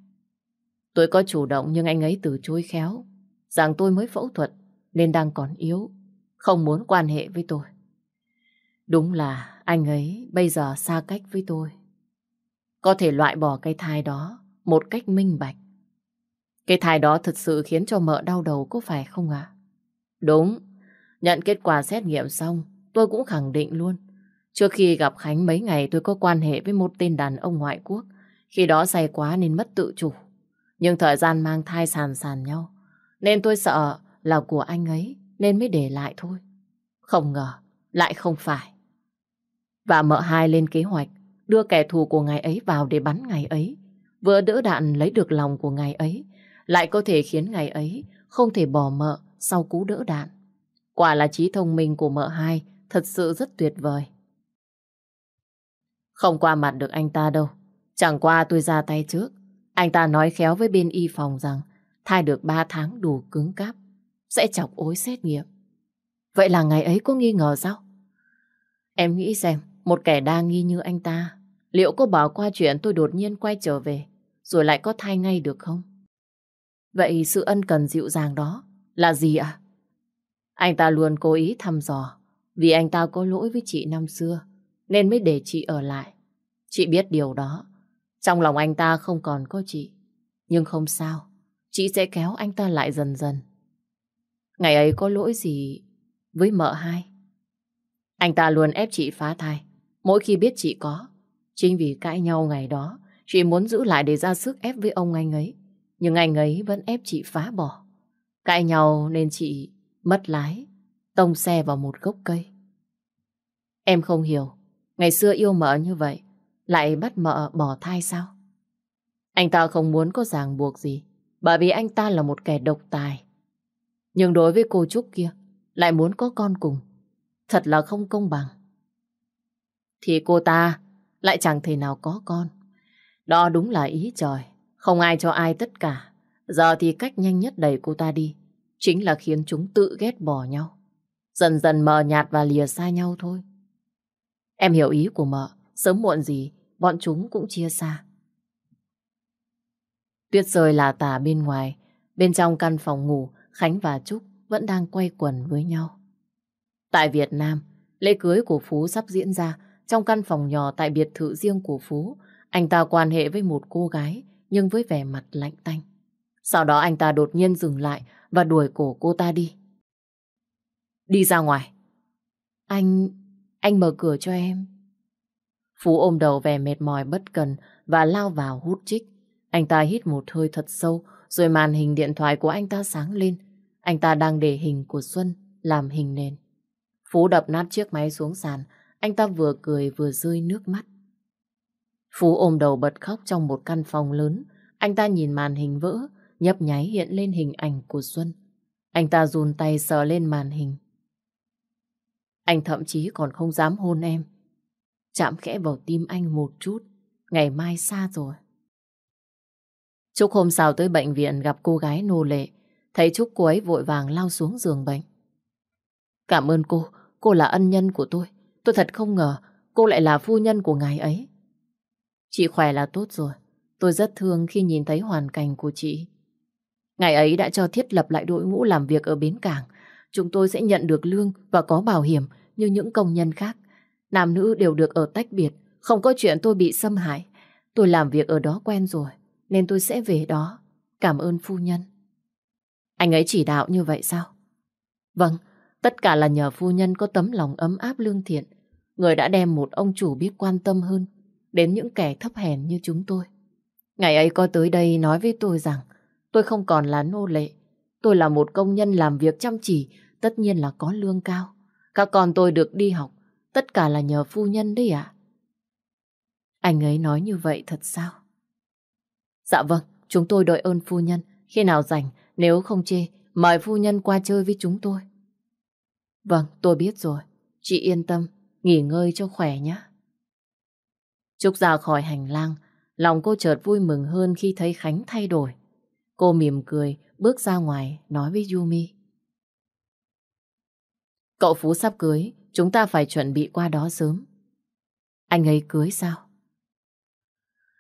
Tôi có chủ động nhưng anh ấy từ chối khéo rằng tôi mới phẫu thuật nên đang còn yếu, không muốn quan hệ với tôi. Đúng là anh ấy bây giờ xa cách với tôi. Có thể loại bỏ cái thai đó một cách minh bạch. Cái thai đó thật sự khiến cho mợ đau đầu có phải không ạ? Đúng, nhận kết quả xét nghiệm xong, tôi cũng khẳng định luôn. Trước khi gặp Khánh mấy ngày tôi có quan hệ với một tên đàn ông ngoại quốc. Khi đó say quá nên mất tự chủ. Nhưng thời gian mang thai sàn sàn nhau. Nên tôi sợ là của anh ấy nên mới để lại thôi. Không ngờ, lại không phải. Và mợ hai lên kế hoạch đưa kẻ thù của ngài ấy vào để bắn ngài ấy. Vừa đỡ đạn lấy được lòng của ngài ấy, lại có thể khiến ngài ấy không thể bỏ mợ sau cú đỡ đạn. Quả là trí thông minh của mợ hai thật sự rất tuyệt vời. Không qua mặt được anh ta đâu. Chẳng qua tôi ra tay trước. Anh ta nói khéo với bên y phòng rằng thai được 3 tháng đủ cứng cáp. Sẽ chọc ối xét nghiệm. Vậy là ngày ấy có nghi ngờ sao? Em nghĩ xem, một kẻ đa nghi như anh ta, liệu có bỏ qua chuyện tôi đột nhiên quay trở về, rồi lại có thai ngay được không? Vậy sự ân cần dịu dàng đó là gì ạ? Anh ta luôn cố ý thăm dò, vì anh ta có lỗi với chị năm xưa, nên mới để chị ở lại. Chị biết điều đó. Trong lòng anh ta không còn có chị. Nhưng không sao, chị sẽ kéo anh ta lại dần dần. Ngày ấy có lỗi gì với mợ hai? Anh ta luôn ép chị phá thai, mỗi khi biết chị có. Chính vì cãi nhau ngày đó, chị muốn giữ lại để ra sức ép với ông anh ấy. Nhưng anh ấy vẫn ép chị phá bỏ. Cãi nhau nên chị mất lái, tông xe vào một gốc cây. Em không hiểu, ngày xưa yêu mợ như vậy, lại bắt mợ bỏ thai sao? Anh ta không muốn có ràng buộc gì, bởi vì anh ta là một kẻ độc tài. Nhưng đối với cô Trúc kia, lại muốn có con cùng. Thật là không công bằng. Thì cô ta lại chẳng thể nào có con. Đó đúng là ý trời. Không ai cho ai tất cả. Giờ thì cách nhanh nhất đẩy cô ta đi chính là khiến chúng tự ghét bỏ nhau. Dần dần mờ nhạt và lìa xa nhau thôi. Em hiểu ý của mợ, sớm muộn gì, bọn chúng cũng chia xa. Tuyết rơi là tả bên ngoài, bên trong căn phòng ngủ, Khánh và Trúc vẫn đang quay quần với nhau. Tại Việt Nam, lễ cưới của Phú sắp diễn ra trong căn phòng nhỏ tại biệt thự riêng của Phú. Anh ta quan hệ với một cô gái nhưng với vẻ mặt lạnh tanh. Sau đó anh ta đột nhiên dừng lại và đuổi cổ cô ta đi. Đi ra ngoài. Anh... anh mở cửa cho em. Phú ôm đầu vẻ mệt mỏi bất cần và lao vào hút chích. Anh ta hít một hơi thật sâu rồi màn hình điện thoại của anh ta sáng lên. Anh ta đang để hình của Xuân làm hình nền. Phú đập nát chiếc máy xuống sàn. Anh ta vừa cười vừa rơi nước mắt. Phú ôm đầu bật khóc trong một căn phòng lớn. Anh ta nhìn màn hình vỡ nhấp nháy hiện lên hình ảnh của Xuân. Anh ta run tay sờ lên màn hình. Anh thậm chí còn không dám hôn em. Chạm khẽ vào tim anh một chút. Ngày mai xa rồi. Trúc hôm sau tới bệnh viện gặp cô gái nô lệ. Thấy Trúc cô ấy vội vàng lao xuống giường bệnh. Cảm ơn cô, cô là ân nhân của tôi. Tôi thật không ngờ cô lại là phu nhân của ngài ấy. Chị khỏe là tốt rồi. Tôi rất thương khi nhìn thấy hoàn cảnh của chị. Ngày ấy đã cho thiết lập lại đội ngũ làm việc ở bến cảng. Chúng tôi sẽ nhận được lương và có bảo hiểm như những công nhân khác. Nam nữ đều được ở tách biệt, không có chuyện tôi bị xâm hại. Tôi làm việc ở đó quen rồi, nên tôi sẽ về đó. Cảm ơn phu nhân. Anh ấy chỉ đạo như vậy sao? Vâng, tất cả là nhờ phu nhân có tấm lòng ấm áp lương thiện. Người đã đem một ông chủ biết quan tâm hơn đến những kẻ thấp hèn như chúng tôi. Ngày ấy có tới đây nói với tôi rằng tôi không còn là nô lệ. Tôi là một công nhân làm việc chăm chỉ, tất nhiên là có lương cao. Các con tôi được đi học, tất cả là nhờ phu nhân đấy ạ. Anh ấy nói như vậy thật sao? Dạ vâng, chúng tôi đợi ơn phu nhân. Khi nào rảnh, nếu không chê, mời phu nhân qua chơi với chúng tôi. Vâng, tôi biết rồi. Chị yên tâm, nghỉ ngơi cho khỏe nhé. Trúc ra khỏi hành lang, lòng cô chợt vui mừng hơn khi thấy Khánh thay đổi. Cô mỉm cười, bước ra ngoài, nói với Yumi. Cậu Phú sắp cưới, chúng ta phải chuẩn bị qua đó sớm. Anh ấy cưới sao?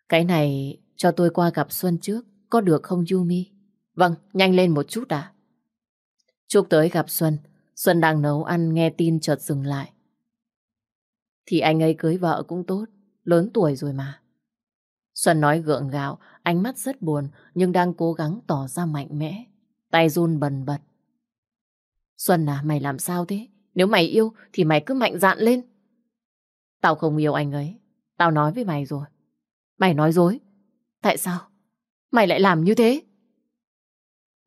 Cái này cho tôi qua gặp Xuân trước, có được không Yumi? Vâng, nhanh lên một chút đã. Chúc tới gặp Xuân, Xuân đang nấu ăn nghe tin chợt dừng lại. Thì anh ấy cưới vợ cũng tốt, lớn tuổi rồi mà. Xuân nói gượng gạo, ánh mắt rất buồn nhưng đang cố gắng tỏ ra mạnh mẽ. Tay run bần bật. Xuân à, mày làm sao thế? Nếu mày yêu thì mày cứ mạnh dạn lên. Tao không yêu anh ấy. Tao nói với mày rồi. Mày nói dối. Tại sao? Mày lại làm như thế?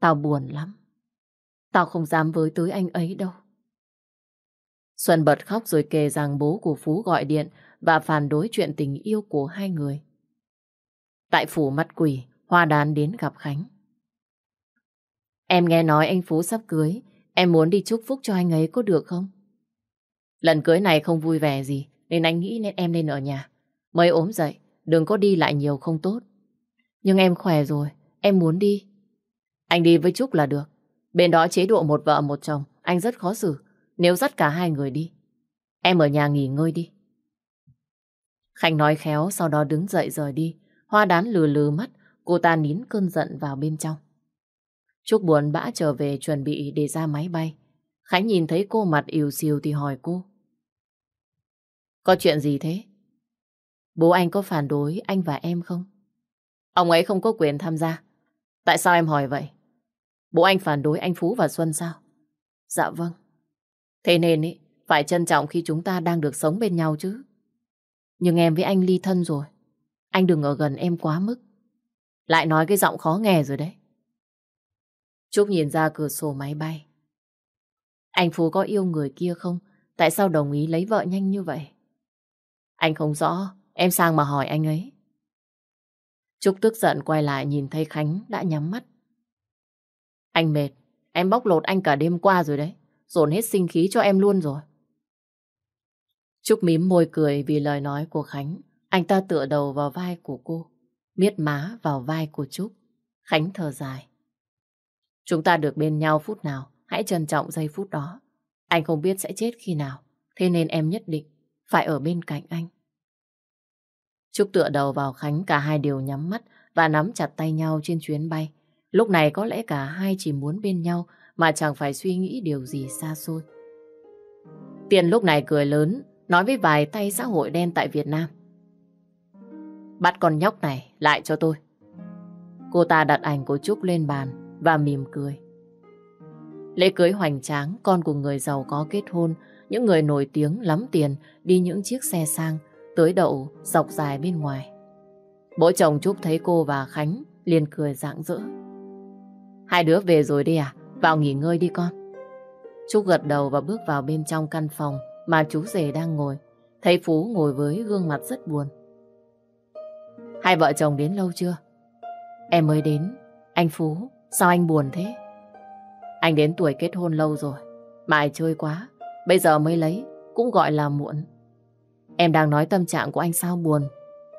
Tao buồn lắm. Tao không dám với tới anh ấy đâu. Xuân bật khóc rồi kể rằng bố của Phú gọi điện và phản đối chuyện tình yêu của hai người. Tại phủ mắt quỷ, Hoa Đán đến gặp Khánh. Em nghe nói anh Phú sắp cưới, em muốn đi chúc phúc cho anh ấy có được không? Lần cưới này không vui vẻ gì, nên anh nghĩ nên em nên ở nhà. Mới ốm dậy, đừng có đi lại nhiều không tốt. Nhưng em khỏe rồi, em muốn đi. Anh đi với Trúc là được. Bên đó chế độ một vợ một chồng, anh rất khó xử. Nếu dắt cả hai người đi. Em ở nhà nghỉ ngơi đi. Khánh nói khéo, sau đó đứng dậy rời đi. Hoa đán lừ lừ mắt, cô ta nín cơn giận vào bên trong. Trúc buồn bã trở về chuẩn bị để ra máy bay. Khánh nhìn thấy cô mặt yếu xìu thì hỏi cô. Có chuyện gì thế? Bố anh có phản đối anh và em không? Ông ấy không có quyền tham gia. Tại sao em hỏi vậy? Bố anh phản đối anh Phú và Xuân sao? Dạ vâng. Thế nên ý, phải trân trọng khi chúng ta đang được sống bên nhau chứ. Nhưng em với anh ly thân rồi. Anh đừng ở gần em quá mức. Lại nói cái giọng khó nghe rồi đấy. Trúc nhìn ra cửa sổ máy bay. Anh Phú có yêu người kia không? Tại sao đồng ý lấy vợ nhanh như vậy? Anh không rõ, em sang mà hỏi anh ấy. Trúc tức giận quay lại nhìn thấy Khánh đã nhắm mắt. Anh mệt, em bóc lột anh cả đêm qua rồi đấy. Dồn hết sinh khí cho em luôn rồi. Trúc mím môi cười vì lời nói của Khánh. Anh ta tựa đầu vào vai của cô, miết má vào vai của Trúc. Khánh thở dài. Chúng ta được bên nhau phút nào, hãy trân trọng giây phút đó. Anh không biết sẽ chết khi nào, thế nên em nhất định phải ở bên cạnh anh. Trúc tựa đầu vào Khánh, cả hai đều nhắm mắt và nắm chặt tay nhau trên chuyến bay. Lúc này có lẽ cả hai chỉ muốn bên nhau mà chẳng phải suy nghĩ điều gì xa xôi. Tiền lúc này cười lớn, nói với vài tay xã hội đen tại Việt Nam. Bắt con nhóc này lại cho tôi. Cô ta đặt ảnh của Trúc lên bàn và mỉm cười. Lễ cưới hoành tráng, con của người giàu có kết hôn, những người nổi tiếng lắm tiền đi những chiếc xe sang, tới đậu dọc dài bên ngoài. Bố chồng Trúc thấy cô và Khánh liền cười rạng rỡ. Hai đứa về rồi đi à? Vào nghỉ ngơi đi con. Trúc gật đầu và bước vào bên trong căn phòng mà chú rể đang ngồi. Thấy Phú ngồi với gương mặt rất buồn. Hai vợ chồng đến lâu chưa? Em mới đến. Anh Phú, sao anh buồn thế? Anh đến tuổi kết hôn lâu rồi. Mài chơi quá. Bây giờ mới lấy, cũng gọi là muộn. Em đang nói tâm trạng của anh sao buồn.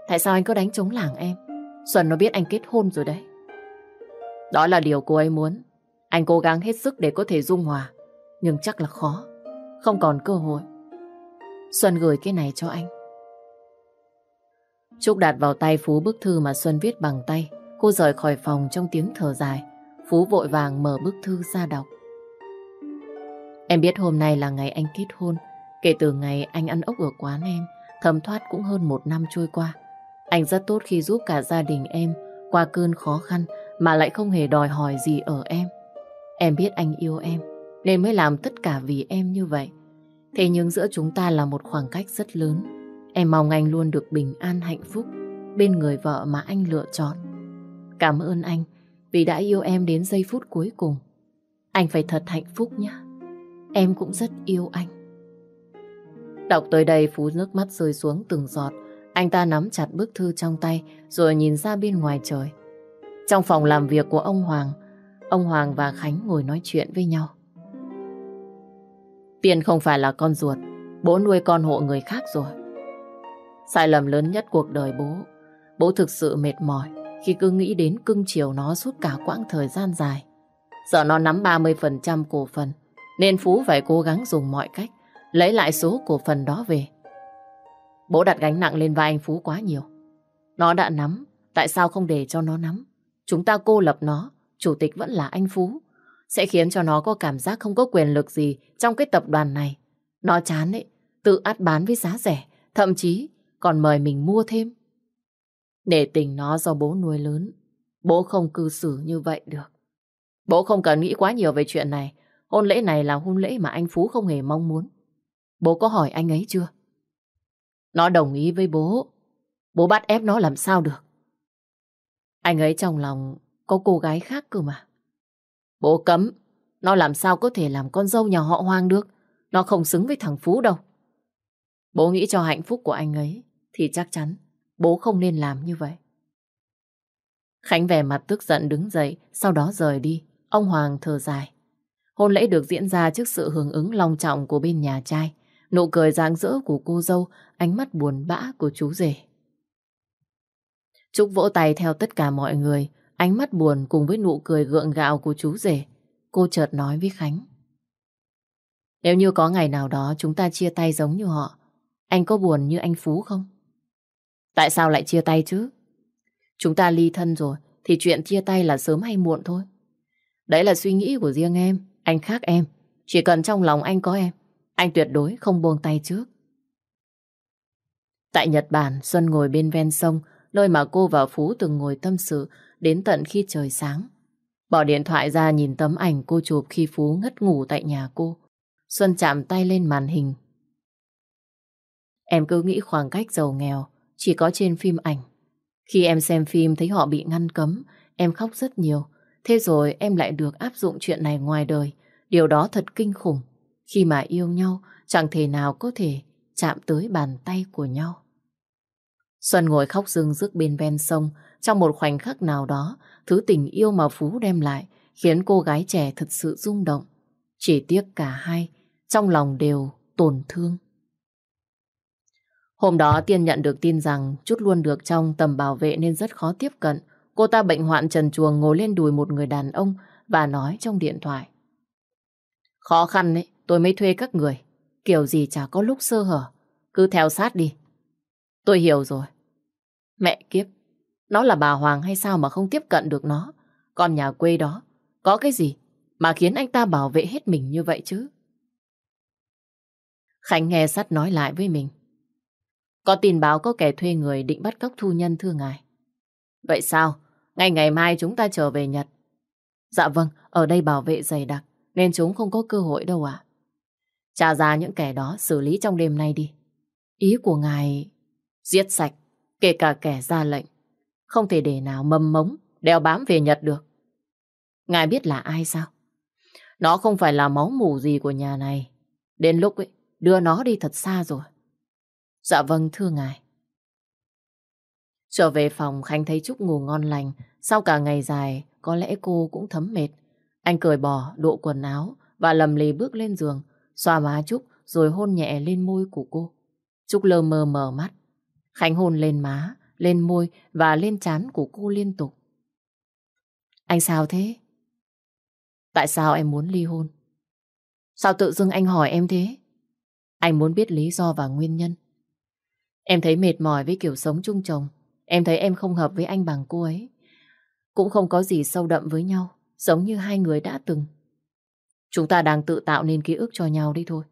Tại sao anh cứ đánh trống lảng em? Xuân nó biết anh kết hôn rồi đấy. Đó là điều cô ấy muốn. Anh cố gắng hết sức để có thể dung hòa. Nhưng chắc là khó. Không còn cơ hội. Xuân gửi cái này cho anh. Trúc đặt vào tay Phú bức thư mà Xuân viết bằng tay. Cô rời khỏi phòng trong tiếng thở dài. Phú vội vàng mở bức thư ra đọc. Em biết hôm nay là ngày anh kết hôn. Kể từ ngày anh ăn ốc ở quán em, thấm thoát cũng hơn một năm trôi qua. Anh rất tốt khi giúp cả gia đình em qua cơn khó khăn mà lại không hề đòi hỏi gì ở em. Em biết anh yêu em, nên mới làm tất cả vì em như vậy. Thế nhưng giữa chúng ta là một khoảng cách rất lớn. Em mong anh luôn được bình an hạnh phúc bên người vợ mà anh lựa chọn. Cảm ơn anh vì đã yêu em đến giây phút cuối cùng. Anh phải thật hạnh phúc nhé. Em cũng rất yêu anh. Đọc tới đây Phú nước mắt rơi xuống từng giọt. Anh ta nắm chặt bức thư trong tay rồi nhìn ra bên ngoài trời. Trong phòng làm việc của ông Hoàng, ông Hoàng và Khánh ngồi nói chuyện với nhau. Tiền không phải là con ruột, bố nuôi con hộ người khác rồi. Sai lầm lớn nhất cuộc đời bố, bố thực sự mệt mỏi khi cứ nghĩ đến cưng chiều nó suốt cả quãng thời gian dài. Giờ nó nắm 30% cổ phần, nên Phú phải cố gắng dùng mọi cách lấy lại số cổ phần đó về. Bố đặt gánh nặng lên vai anh Phú quá nhiều. Nó đã nắm, tại sao không để cho nó nắm? Chúng ta cô lập nó, chủ tịch vẫn là anh Phú. Sẽ khiến cho nó có cảm giác không có quyền lực gì trong cái tập đoàn này. Nó chán ấy, tự át bán với giá rẻ, thậm chí còn mời mình mua thêm. Để tình nó do bố nuôi lớn, bố không cư xử như vậy được. Bố không cần nghĩ quá nhiều về chuyện này. Hôn lễ này là hôn lễ mà anh Phú không hề mong muốn. Bố có hỏi anh ấy chưa? Nó đồng ý với bố. Bố bắt ép nó làm sao được. Anh ấy trong lòng có cô gái khác cơ mà. Bố cấm. Nó làm sao có thể làm con dâu nhà họ hoang được. Nó không xứng với thằng Phú đâu. Bố nghĩ cho hạnh phúc của anh ấy thì chắc chắn bố không nên làm như vậy. Khánh vẻ mặt tức giận đứng dậy, sau đó rời đi. Ông Hoàng thở dài. Hôn lễ được diễn ra trước sự hưởng ứng long trọng của bên nhà trai. Nụ cười rạng rỡ của cô dâu, ánh mắt buồn bã của chú rể. Trúc vỗ tay theo tất cả mọi người, ánh mắt buồn cùng với nụ cười gượng gạo của chú rể. Cô chợt nói với Khánh. Nếu như có ngày nào đó chúng ta chia tay giống như họ, anh có buồn như anh Phú không? Tại sao lại chia tay chứ? Chúng ta ly thân rồi, thì chuyện chia tay là sớm hay muộn thôi. Đấy là suy nghĩ của riêng em, anh khác em. Chỉ cần trong lòng anh có em, anh tuyệt đối không buông tay trước. Tại Nhật Bản, Xuân ngồi bên ven sông, nơi mà cô và Phú từng ngồi tâm sự đến tận khi trời sáng. Bỏ điện thoại ra nhìn tấm ảnh cô chụp khi Phú ngất ngủ tại nhà cô. Xuân chạm tay lên màn hình. Em cứ nghĩ khoảng cách giàu nghèo chỉ có trên phim ảnh. Khi em xem phim thấy họ bị ngăn cấm, em khóc rất nhiều. Thế rồi em lại được áp dụng chuyện này ngoài đời. Điều đó thật kinh khủng. Khi mà yêu nhau, chẳng thể nào có thể chạm tới bàn tay của nhau. Xuân ngồi khóc rưng rức bên ven sông. Trong một khoảnh khắc nào đó, thứ tình yêu mà Phú đem lại khiến cô gái trẻ thật sự rung động. Chỉ tiếc cả hai, trong lòng đều tổn thương. Hôm đó Tiên nhận được tin rằng chút luôn được trong tầm bảo vệ nên rất khó tiếp cận. Cô ta bệnh hoạn trần chuồng ngồi lên đùi một người đàn ông và nói trong điện thoại. Khó khăn ấy, tôi mới thuê các người. Kiểu gì chả có lúc sơ hở. Cứ theo sát đi. Tôi hiểu rồi. Mẹ kiếp, nó là bà Hoàng hay sao mà không tiếp cận được nó? Con nhà quê đó, có cái gì mà khiến anh ta bảo vệ hết mình như vậy chứ? Khánh nghe sắt nói lại với mình. Có tin báo có kẻ thuê người định bắt cóc thu nhân thưa ngài. Vậy sao? Ngày ngày mai chúng ta trở về Nhật. Dạ vâng, ở đây bảo vệ dày đặc, nên chúng không có cơ hội đâu ạ. À. Trả ra những kẻ đó xử lý trong đêm nay đi. Ý của ngài... Giết sạch, kể cả kẻ ra lệnh. Không thể để nào mầm mống, đeo bám về Nhật được. Ngài biết là ai sao? Nó không phải là máu mủ gì của nhà này. Đến lúc ấy, đưa nó đi thật xa rồi. Dạ vâng thưa ngài. Trở về phòng Khánh thấy Trúc ngủ ngon lành. Sau cả ngày dài có lẽ cô cũng thấm mệt. Anh cởi bỏ độ quần áo và lầm lì bước lên giường. Xoa má Trúc rồi hôn nhẹ lên môi của cô. Trúc lơ mơ mở mắt. Khánh hôn lên má, lên môi và lên trán của cô liên tục. Anh sao thế? Tại sao em muốn ly hôn? Sao tự dưng anh hỏi em thế? Anh muốn biết lý do và nguyên nhân. Em thấy mệt mỏi với kiểu sống chung chồng. Em thấy em không hợp với anh bằng cô ấy. Cũng không có gì sâu đậm với nhau, giống như hai người đã từng. Chúng ta đang tự tạo nên ký ức cho nhau đi thôi.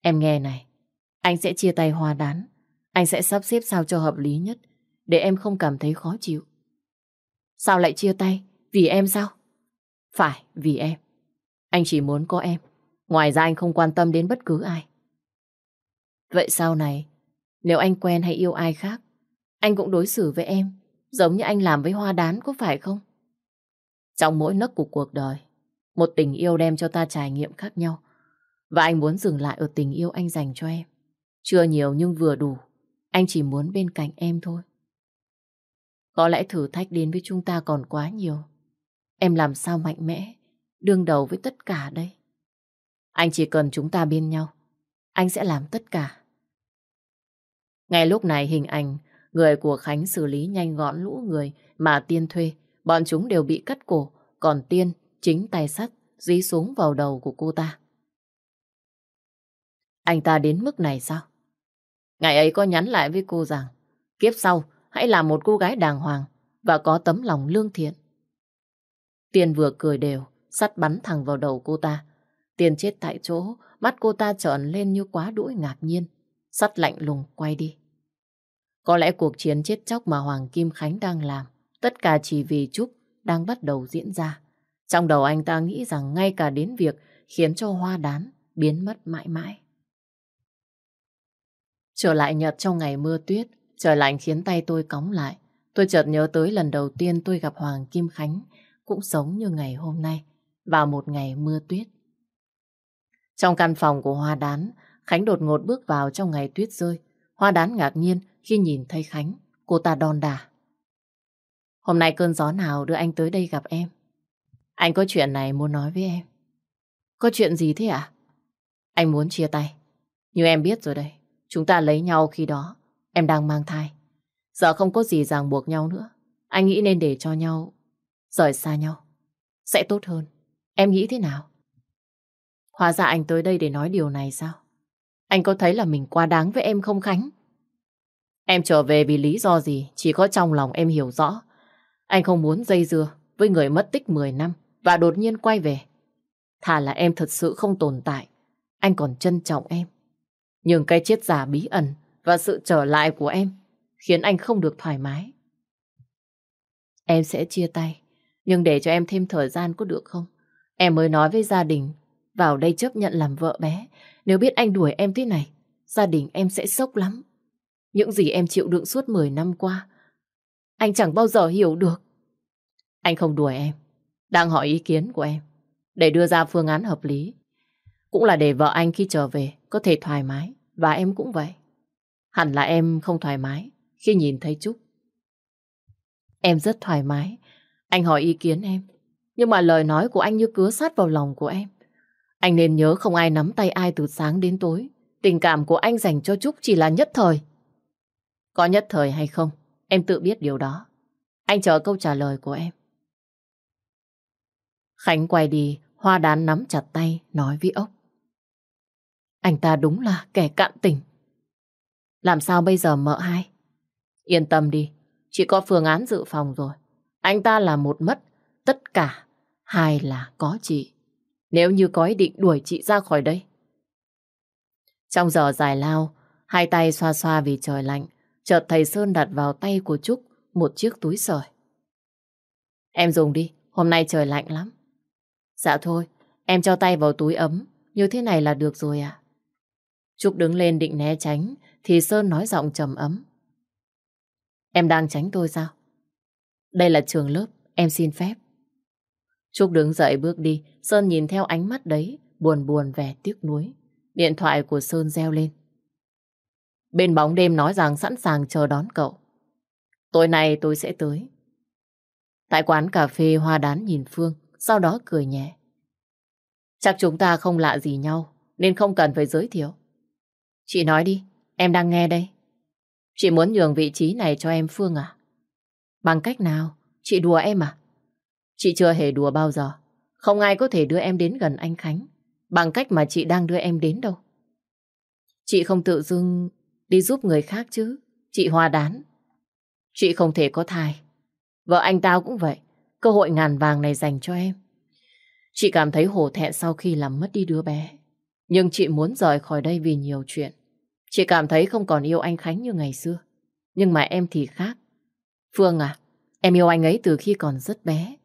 Em nghe này, anh sẽ chia tay hòa đán. Anh sẽ sắp xếp sao cho hợp lý nhất, để em không cảm thấy khó chịu. Sao lại chia tay? Vì em sao? Phải, vì em. Anh chỉ muốn có em. Ngoài ra anh không quan tâm đến bất cứ ai. Vậy sau này, nếu anh quen hay yêu ai khác, anh cũng đối xử với em giống như anh làm với hoa đán có phải không? Trong mỗi nấc của cuộc đời, một tình yêu đem cho ta trải nghiệm khác nhau. Và anh muốn dừng lại ở tình yêu anh dành cho em. Chưa nhiều nhưng vừa đủ. Anh chỉ muốn bên cạnh em thôi. Có lẽ thử thách đến với chúng ta còn quá nhiều. Em làm sao mạnh mẽ, đương đầu với tất cả đây. Anh chỉ cần chúng ta bên nhau. Anh sẽ làm tất cả. Ngay lúc này hình ảnh người của Khánh xử lý nhanh gọn lũ người mà Tiên thuê. Bọn chúng đều bị cắt cổ, còn Tiên chính tay sắt dí xuống vào đầu của cô ta. Anh ta đến mức này sao? Ngày ấy có nhắn lại với cô rằng kiếp sau hãy là một cô gái đàng hoàng và có tấm lòng lương thiện. Tiên vừa cười đều, sắt bắn thẳng vào đầu cô ta. Tiên chết tại chỗ, mắt cô ta trợn lên như quá đuổi ngạc nhiên. Sắt lạnh lùng quay đi. Có lẽ cuộc chiến chết chóc mà Hoàng Kim Khánh đang làm, tất cả chỉ vì Trúc đang bắt đầu diễn ra. Trong đầu anh ta nghĩ rằng ngay cả đến việc khiến cho hoa đán biến mất mãi mãi. Trở lại Nhật trong ngày mưa tuyết, trời lạnh khiến tay tôi cóng lại. Tôi chợt nhớ tới lần đầu tiên tôi gặp Hoàng Kim Khánh, cũng sống như ngày hôm nay, vào một ngày mưa tuyết. Trong căn phòng của Hoa Đán, Khánh đột ngột bước vào trong ngày tuyết rơi. Hoa Đán ngạc nhiên khi nhìn thấy Khánh, cô ta đòn đà. Hôm nay cơn gió nào đưa anh tới đây gặp em? Anh có chuyện này muốn nói với em. Có chuyện gì thế ạ? Anh muốn chia tay. Như em biết rồi đây, chúng ta lấy nhau khi đó, em đang mang thai. Giờ không có gì ràng buộc nhau nữa. Anh nghĩ nên để cho nhau rời xa nhau. Sẽ tốt hơn. Em nghĩ thế nào? Hóa ra anh tới đây để nói điều này sao? Anh có thấy là mình quá đáng với em không Khánh? Em trở về vì lý do gì, chỉ có trong lòng em hiểu rõ. Anh không muốn dây dưa với người mất tích 10 năm và đột nhiên quay về. Thà là em thật sự không tồn tại, anh còn trân trọng em. Nhưng cái chết giả bí ẩn và sự trở lại của em khiến anh không được thoải mái. Em sẽ chia tay, nhưng để cho em thêm thời gian có được không? Em mới nói với gia đình, vào đây chấp nhận làm vợ bé. Nếu biết anh đuổi em thế này, gia đình em sẽ sốc lắm. Những gì em chịu đựng suốt 10 năm qua, anh chẳng bao giờ hiểu được. Anh không đuổi em, đang hỏi ý kiến của em, để đưa ra phương án hợp lý. Cũng là để vợ anh khi trở về có thể thoải mái, và em cũng vậy. Hẳn là em không thoải mái khi nhìn thấy Trúc. Em rất thoải mái, anh hỏi ý kiến em, nhưng mà lời nói của anh như cứa sát vào lòng của em. Anh nên nhớ không ai nắm tay ai từ sáng đến tối. Tình cảm của anh dành cho Trúc chỉ là nhất thời. Có nhất thời hay không, em tự biết điều đó. Anh chờ câu trả lời của em. Khánh quay đi, hoa đán nắm chặt tay, nói với ốc. Anh ta đúng là kẻ cạn tình. Làm sao bây giờ mợ hai? Yên tâm đi, chỉ có phương án dự phòng rồi. Anh ta là một mất, tất cả, hai là có chị. Nếu như có ý định đuổi chị ra khỏi đây. Trong giờ dài lao, hai tay xoa xoa vì trời lạnh, chợt thầy Sơn đặt vào tay của Trúc một chiếc túi sợi. Em dùng đi, hôm nay trời lạnh lắm. Dạ thôi, em cho tay vào túi ấm, như thế này là được rồi ạ. Trúc đứng lên định né tránh, thì Sơn nói giọng trầm ấm. Em đang tránh tôi sao? Đây là trường lớp, em xin phép. Trúc đứng dậy bước đi, Sơn nhìn theo ánh mắt đấy, buồn buồn vẻ tiếc nuối. Điện thoại của Sơn reo lên. Bên bóng đêm nói rằng sẵn sàng chờ đón cậu. Tối nay tôi sẽ tới. Tại quán cà phê Hoa Đán nhìn Phương, sau đó cười nhẹ. Chắc chúng ta không lạ gì nhau, nên không cần phải giới thiệu. Chị nói đi, em đang nghe đây. Chị muốn nhường vị trí này cho em Phương à? Bằng cách nào? Chị đùa em à? Chị chưa hề đùa bao giờ. Không ai có thể đưa em đến gần anh Khánh bằng cách mà chị đang đưa em đến đâu. Chị không tự dưng đi giúp người khác chứ. Chị Hoa đán. Chị không thể có thai. Vợ anh tao cũng vậy. Cơ hội ngàn vàng này dành cho em. Chị cảm thấy hổ thẹn sau khi làm mất đi đứa bé. Nhưng chị muốn rời khỏi đây vì nhiều chuyện. Chị cảm thấy không còn yêu anh Khánh như ngày xưa. Nhưng mà em thì khác. Phương à, em yêu anh ấy từ khi còn rất bé.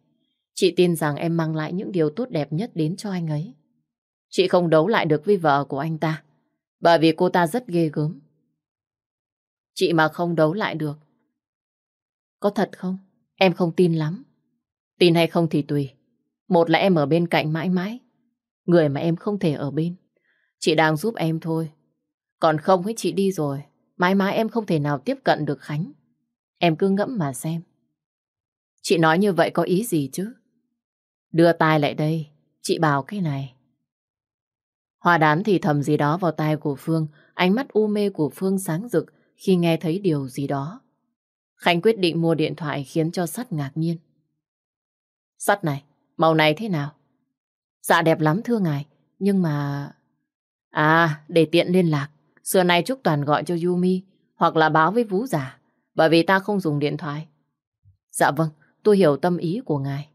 Chị tin rằng em mang lại những điều tốt đẹp nhất đến cho anh ấy. Chị không đấu lại được với vợ của anh ta. Bởi vì cô ta rất ghê gớm. Chị mà không đấu lại được. Có thật không? Em không tin lắm. Tin hay không thì tùy. Một là em ở bên cạnh mãi mãi. Người mà em không thể ở bên. Chị đang giúp em thôi. Còn không ấy, chị đi rồi. Mãi mãi em không thể nào tiếp cận được Khánh. Em cứ ngẫm mà xem. Chị nói như vậy có ý gì chứ? Đưa tai lại đây. Chị bảo cái này. Hoa đán thì thầm gì đó vào tai của Phương. Ánh mắt u mê của Phương sáng rực khi nghe thấy điều gì đó. Khánh quyết định mua điện thoại khiến cho sắt ngạc nhiên. Sắt này, màu này thế nào? Dạ đẹp lắm thưa ngài, nhưng mà... À, để tiện liên lạc, xưa nay Trúc Toàn gọi cho Yumi hoặc là báo với Vũ giả, bởi vì ta không dùng điện thoại. Dạ vâng, tôi hiểu tâm ý của ngài.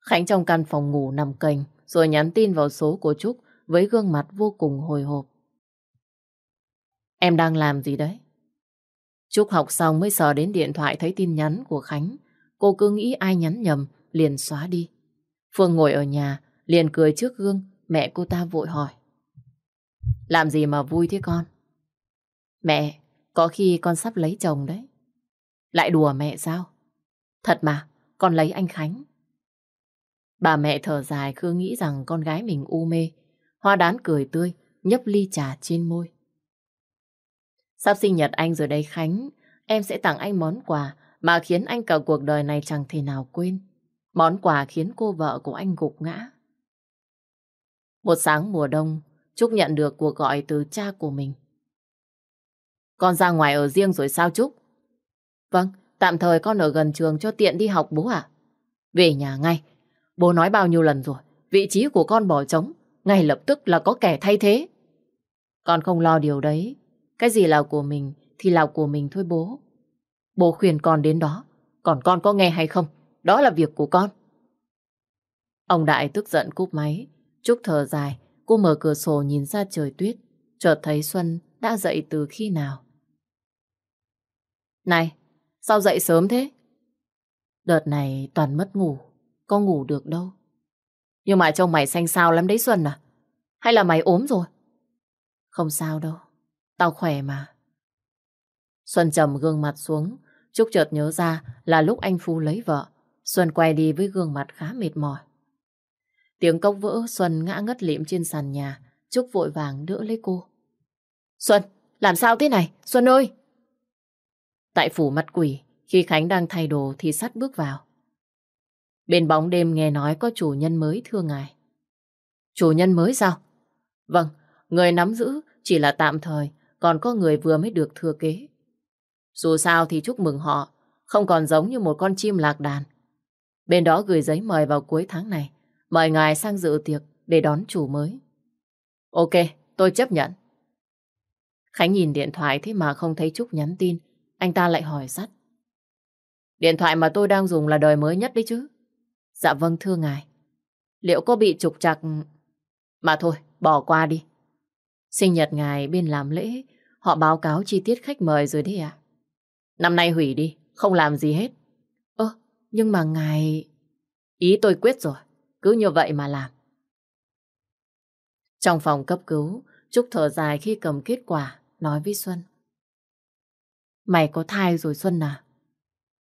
Khánh trong căn phòng ngủ nằm cành rồi nhắn tin vào số của Trúc với gương mặt vô cùng hồi hộp. Em đang làm gì đấy? Trúc học xong mới sờ đến điện thoại thấy tin nhắn của Khánh. Cô cứ nghĩ ai nhắn nhầm, liền xóa đi. Phương ngồi ở nhà, liền cười trước gương, mẹ cô ta vội hỏi. Làm gì mà vui thế con? Mẹ, có khi con sắp lấy chồng đấy. Lại đùa mẹ sao? Thật mà, con lấy anh Khánh. Bà mẹ thở dài cứ nghĩ rằng con gái mình u mê. Hoa đán cười tươi, nhấp ly trà trên môi. Sắp sinh nhật anh rồi đây Khánh, em sẽ tặng anh món quà mà khiến anh cả cuộc đời này chẳng thể nào quên. Món quà khiến cô vợ của anh gục ngã. Một sáng mùa đông, Trúc nhận được cuộc gọi từ cha của mình. Con ra ngoài ở riêng rồi sao Trúc? Vâng, tạm thời con ở gần trường cho tiện đi học bố ạ. Về nhà ngay. Bố nói bao nhiêu lần rồi, vị trí của con bỏ trống, ngay lập tức là có kẻ thay thế. Con không lo điều đấy, cái gì là của mình thì là của mình thôi bố. Bố khuyên con đến đó, còn con có nghe hay không? Đó là việc của con. Ông Đại tức giận cúp máy, Trúc thở dài, cô mở cửa sổ nhìn ra trời tuyết, chợt thấy Xuân đã dậy từ khi nào. Này, sao dậy sớm thế? Đợt này toàn mất ngủ, có ngủ được đâu. Nhưng mà trông mày xanh xao lắm đấy Xuân à? Hay là mày ốm rồi? Không sao đâu, tao khỏe mà. Xuân trầm gương mặt xuống, Trúc chợt nhớ ra là lúc anh Phu lấy vợ. Xuân quay đi với gương mặt khá mệt mỏi. Tiếng cốc vỡ, Xuân ngã ngất lịm trên sàn nhà. Trúc vội vàng đỡ lấy cô. Xuân, làm sao thế này? Xuân ơi! Tại phủ mặt quỷ, khi Khánh đang thay đồ thì sắt bước vào. Bên bóng đêm nghe nói có chủ nhân mới thưa ngài. Chủ nhân mới sao? Vâng, người nắm giữ chỉ là tạm thời, còn có người vừa mới được thừa kế. Dù sao thì chúc mừng họ, không còn giống như một con chim lạc đàn. Bên đó gửi giấy mời vào cuối tháng này, mời ngài sang dự tiệc để đón chủ mới. Ok, tôi chấp nhận. Khánh nhìn điện thoại thế mà không thấy Trúc nhắn tin, anh ta lại hỏi sắt. Điện thoại mà tôi đang dùng là đời mới nhất đấy chứ? Dạ vâng thưa ngài. Liệu có bị trục trặc... Mà thôi, bỏ qua đi. Sinh nhật ngài bên làm lễ, họ báo cáo chi tiết khách mời rồi đấy ạ. Năm nay hủy đi, không làm gì hết. Ơ, nhưng mà ngài... Ý tôi quyết rồi, cứ như vậy mà làm. Trong phòng cấp cứu, Trúc thở dài khi cầm kết quả, nói với Xuân. Mày có thai rồi Xuân à?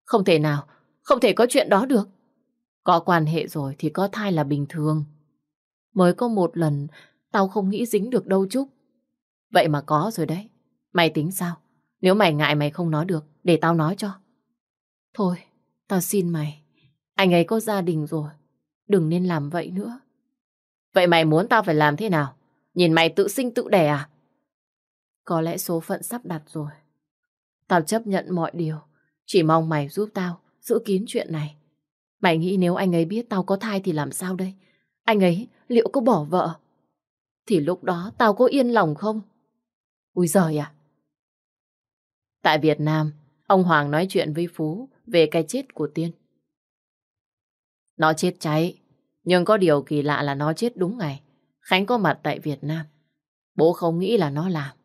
Không thể nào, không thể có chuyện đó được. Có quan hệ rồi thì có thai là bình thường. Mới có một lần, tao không nghĩ dính được đâu Trúc. Vậy mà có rồi đấy. Mày tính sao? Nếu mày ngại mày không nói được, để tao nói cho. Thôi, tao xin mày. Anh ấy có gia đình rồi. Đừng nên làm vậy nữa. Vậy mày muốn tao phải làm thế nào? Nhìn mày tự sinh tự đẻ à? Có lẽ số phận sắp đặt rồi. Tao chấp nhận mọi điều. Chỉ mong mày giúp tao giữ kín chuyện này. Mày nghĩ nếu anh ấy biết tao có thai thì làm sao đây? Anh ấy liệu có bỏ vợ? Thì lúc đó tao có yên lòng không? Ui giời à! Tại Việt Nam, ông Hoàng nói chuyện với Phú về cái chết của Tiên. Nó chết cháy, nhưng có điều kỳ lạ là nó chết đúng ngày. Khánh có mặt tại Việt Nam. Bố không nghĩ là nó làm.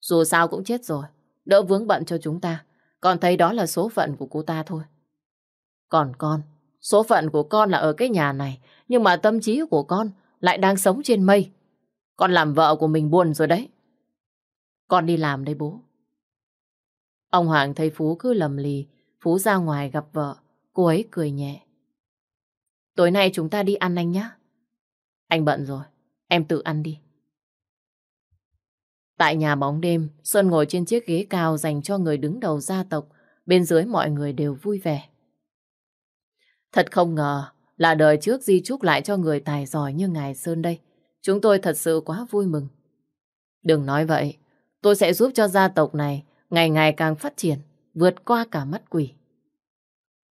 Dù sao cũng chết rồi, đỡ vướng bận cho chúng ta. Con thấy đó là số phận của cô ta thôi. Còn con, số phận của con là ở cái nhà này, nhưng mà tâm trí của con lại đang sống trên mây. Con làm vợ của mình buồn rồi đấy. Con đi làm đây bố. Ông Hoàng thấy Phú cứ lầm lì, Phú ra ngoài gặp vợ, cô ấy cười nhẹ. Tối nay chúng ta đi ăn anh nhé. Anh bận rồi, em tự ăn đi. Tại nhà bóng đêm, Xuân ngồi trên chiếc ghế cao dành cho người đứng đầu gia tộc, bên dưới mọi người đều vui vẻ. Thật không ngờ là đời trước di trúc lại cho người tài giỏi như ngài Sơn đây. Chúng tôi thật sự quá vui mừng. Đừng nói vậy, tôi sẽ giúp cho gia tộc này ngày ngày càng phát triển, vượt qua cả mắt quỷ.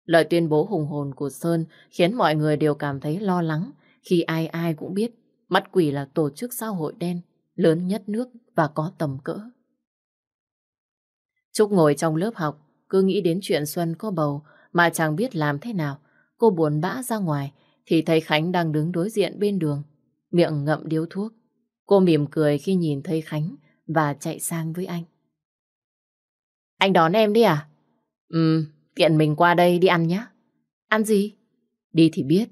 Lời tuyên bố hùng hồn của Sơn khiến mọi người đều cảm thấy lo lắng khi ai ai cũng biết mắt quỷ là tổ chức xã hội đen lớn nhất nước và có tầm cỡ. Trúc ngồi trong lớp học, cứ nghĩ đến chuyện Xuân có bầu mà chẳng biết làm thế nào. Cô buồn bã ra ngoài thì thấy Khánh đang đứng đối diện bên đường, miệng ngậm điếu thuốc. Cô mỉm cười khi nhìn thấy Khánh và chạy sang với anh. Anh đón em đi à? Ừ, tiện mình qua đây đi ăn nhé. Ăn gì? Đi thì biết.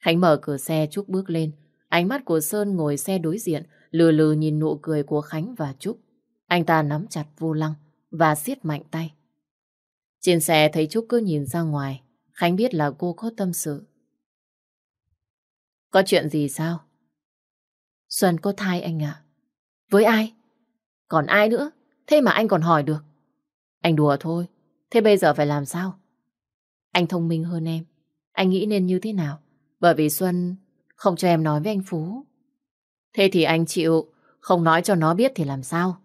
Khánh mở cửa xe Trúc bước lên. Ánh mắt của Sơn ngồi xe đối diện, lừa lừ nhìn nụ cười của Khánh và Trúc. Anh ta nắm chặt vô lăng và siết mạnh tay. Trên xe thấy Trúc cứ nhìn ra ngoài, Khánh biết là cô có tâm sự. Có chuyện gì sao? Xuân có thai anh ạ. Với ai? Còn ai nữa? Thế mà anh còn hỏi được. Anh đùa thôi. Thế bây giờ phải làm sao? Anh thông minh hơn em. Anh nghĩ nên như thế nào? Bởi vì Xuân không cho em nói với anh Phú. Thế thì anh chịu, không nói cho nó biết thì làm sao?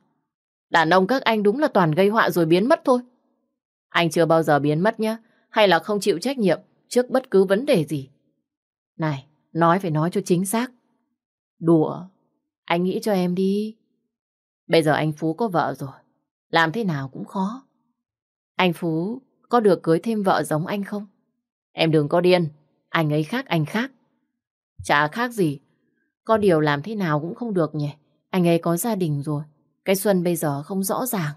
Đàn ông các anh đúng là toàn gây họa rồi biến mất thôi. Anh chưa bao giờ biến mất nhá, hay là không chịu trách nhiệm trước bất cứ vấn đề gì. Này, nói phải nói cho chính xác. Đùa, anh nghĩ cho em đi. Bây giờ anh Phú có vợ rồi, làm thế nào cũng khó. Anh Phú có được cưới thêm vợ giống anh không? Em đừng có điên, anh ấy khác anh khác. Chả khác gì, có điều làm thế nào cũng không được nhỉ. Anh ấy có gia đình rồi, cái Xuân bây giờ không rõ ràng.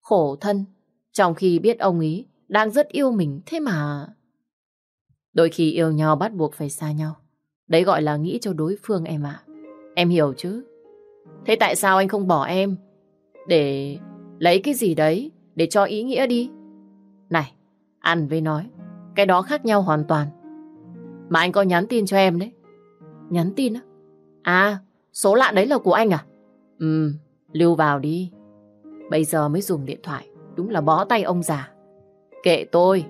Khổ thân, trong khi biết ông ấy đang rất yêu mình thế mà... Đôi khi yêu nhau bắt buộc phải xa nhau. Đấy gọi là nghĩ cho đối phương em ạ. Em hiểu chứ? Thế tại sao anh không bỏ em? Để lấy cái gì đấy để cho ý nghĩa đi. Này, ăn với nói, cái đó khác nhau hoàn toàn. Mà anh có nhắn tin cho em đấy. Nhắn tin á? À, số lạ đấy là của anh à? Ừ, lưu vào đi. Bây giờ mới dùng điện thoại, đúng là bó tay ông già. Kệ tôi.